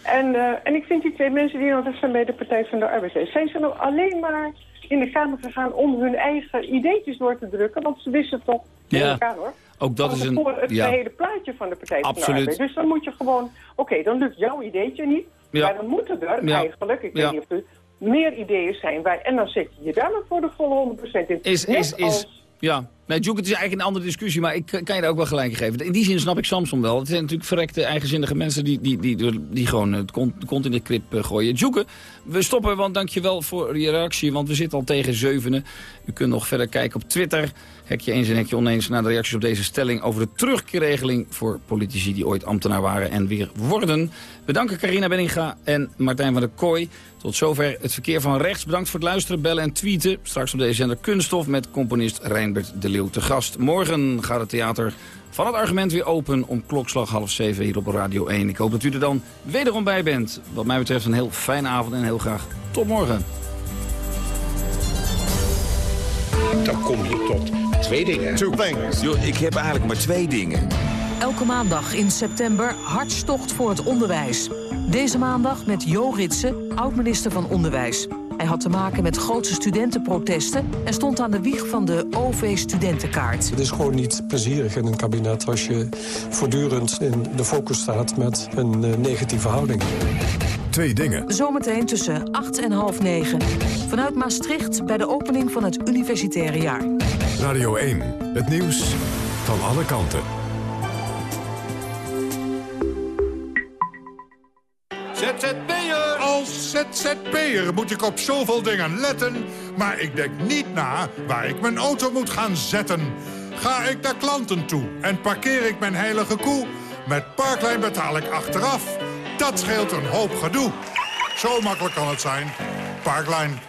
En, uh, en ik vind die twee mensen die nou zijn bij de Partij van de Arbeid zijn ze nou alleen maar in de Kamer gegaan om hun eigen ideetjes door te drukken. Want ze wisten toch ja. elkaar hoor. Ook dat is een... Voor het ja. hele plaatje van de Partij van de Arbeid. Dus dan moet je gewoon... Oké, okay, dan lukt jouw ideetje niet. Ja. Maar dan moeten er Ja. eigenlijk... Ik weet niet of u meer ideeën zijn. Waar, en dan zet je je daar maar voor de volle 100% in. Is, is, is, ja. Nee, het is eigenlijk een andere discussie, maar ik kan je daar ook wel gelijk geven. In die zin snap ik Samson wel. Het zijn natuurlijk verrekte, eigenzinnige mensen die, die, die, die gewoon het kont, in de krip eh, gooien. Joeke, we stoppen, want dankjewel voor je reactie, want we zitten al tegen zevenen. U kunt nog verder kijken op Twitter. Hekje eens en hekje oneens naar de reacties op deze stelling over de terugkeerregeling voor politici die ooit ambtenaar waren en weer worden. Bedanken Carina Benninga en Martijn van der Kooi. Tot zover het verkeer van rechts. Bedankt voor het luisteren, bellen en tweeten. Straks op deze zender Kunststof met componist Reinbert de Leeuw te gast. Morgen gaat het theater van het argument weer open om klokslag half zeven hier op Radio 1. Ik hoop dat u er dan wederom bij bent. Wat mij betreft een heel fijne avond en heel graag tot morgen. Dan kom je tot twee dingen. Two things. ik heb eigenlijk maar twee dingen. Elke maandag in september hartstocht voor het onderwijs. Deze maandag met Jo Ritsen, oud-minister van Onderwijs. Hij had te maken met grootse studentenprotesten... en stond aan de wieg van de OV-studentenkaart. Het is gewoon niet plezierig in een kabinet als je voortdurend in de focus staat met een uh, negatieve houding. Twee dingen. Zometeen tussen 8 en half 9. Vanuit Maastricht bij de opening van het universitaire jaar. Radio 1. Het nieuws van alle kanten. ZZP'er! Als ZZP'er moet ik op zoveel dingen letten... maar ik denk niet na waar ik mijn auto moet gaan zetten. Ga ik naar klanten toe en parkeer ik mijn heilige koe... met Parklijn betaal ik achteraf. Dat scheelt een hoop gedoe. Zo makkelijk kan het zijn. Parklijn.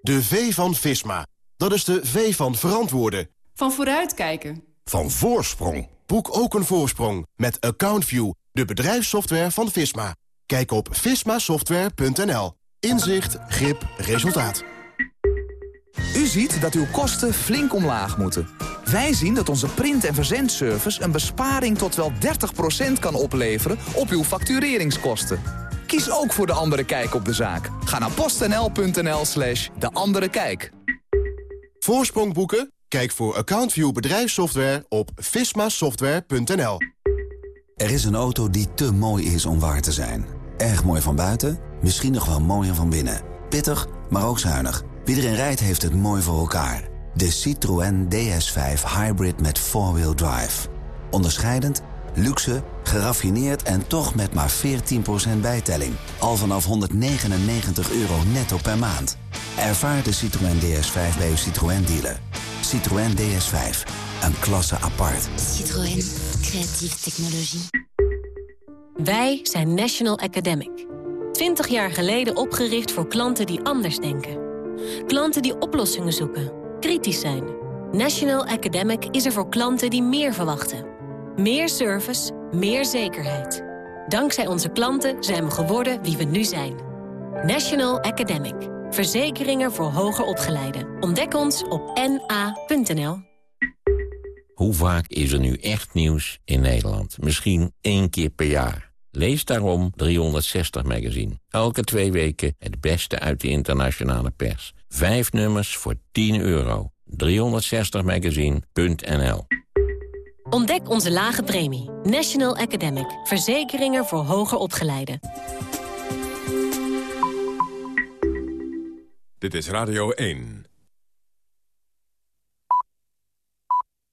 De V van Visma. Dat is de V van verantwoorden. Van vooruitkijken. Van voorsprong. Boek ook een voorsprong met AccountView, de bedrijfssoftware van Visma. Kijk op vismasoftware.nl. Inzicht, grip, resultaat. U ziet dat uw kosten flink omlaag moeten. Wij zien dat onze print- en verzendservice een besparing tot wel 30% kan opleveren op uw factureringskosten. Kies ook voor De Andere Kijk op de zaak. Ga naar postnl.nl slash De Andere Kijk. Voorsprong boeken? Kijk voor AccountView bedrijfssoftware op vismasoftware.nl. Er is een auto die te mooi is om waar te zijn. Erg mooi van buiten, misschien nog wel mooier van binnen. Pittig, maar ook zuinig. Wie erin rijdt heeft het mooi voor elkaar. De Citroën DS5 Hybrid met 4-wheel drive. Onderscheidend, luxe, geraffineerd en toch met maar 14% bijtelling. Al vanaf 199 euro netto per maand. Ervaar de Citroën DS5 bij uw Citroën dealer. Citroën DS5. Een klasse apart. Citroën. Creatieve technologie. Wij zijn National Academic. Twintig jaar geleden opgericht voor klanten die anders denken. Klanten die oplossingen zoeken, kritisch zijn. National Academic is er voor klanten die meer verwachten. Meer service, meer zekerheid. Dankzij onze klanten zijn we geworden wie we nu zijn. National Academic. Verzekeringen voor hoger opgeleiden. Ontdek ons op na.nl. Hoe vaak is er nu echt nieuws in Nederland? Misschien één keer per jaar. Lees daarom 360 Magazine. Elke twee weken het beste uit de internationale pers. Vijf nummers voor 10 euro. 360magazine.nl Ontdek onze lage premie. National Academic. Verzekeringen voor hoger opgeleiden. Dit is Radio 1.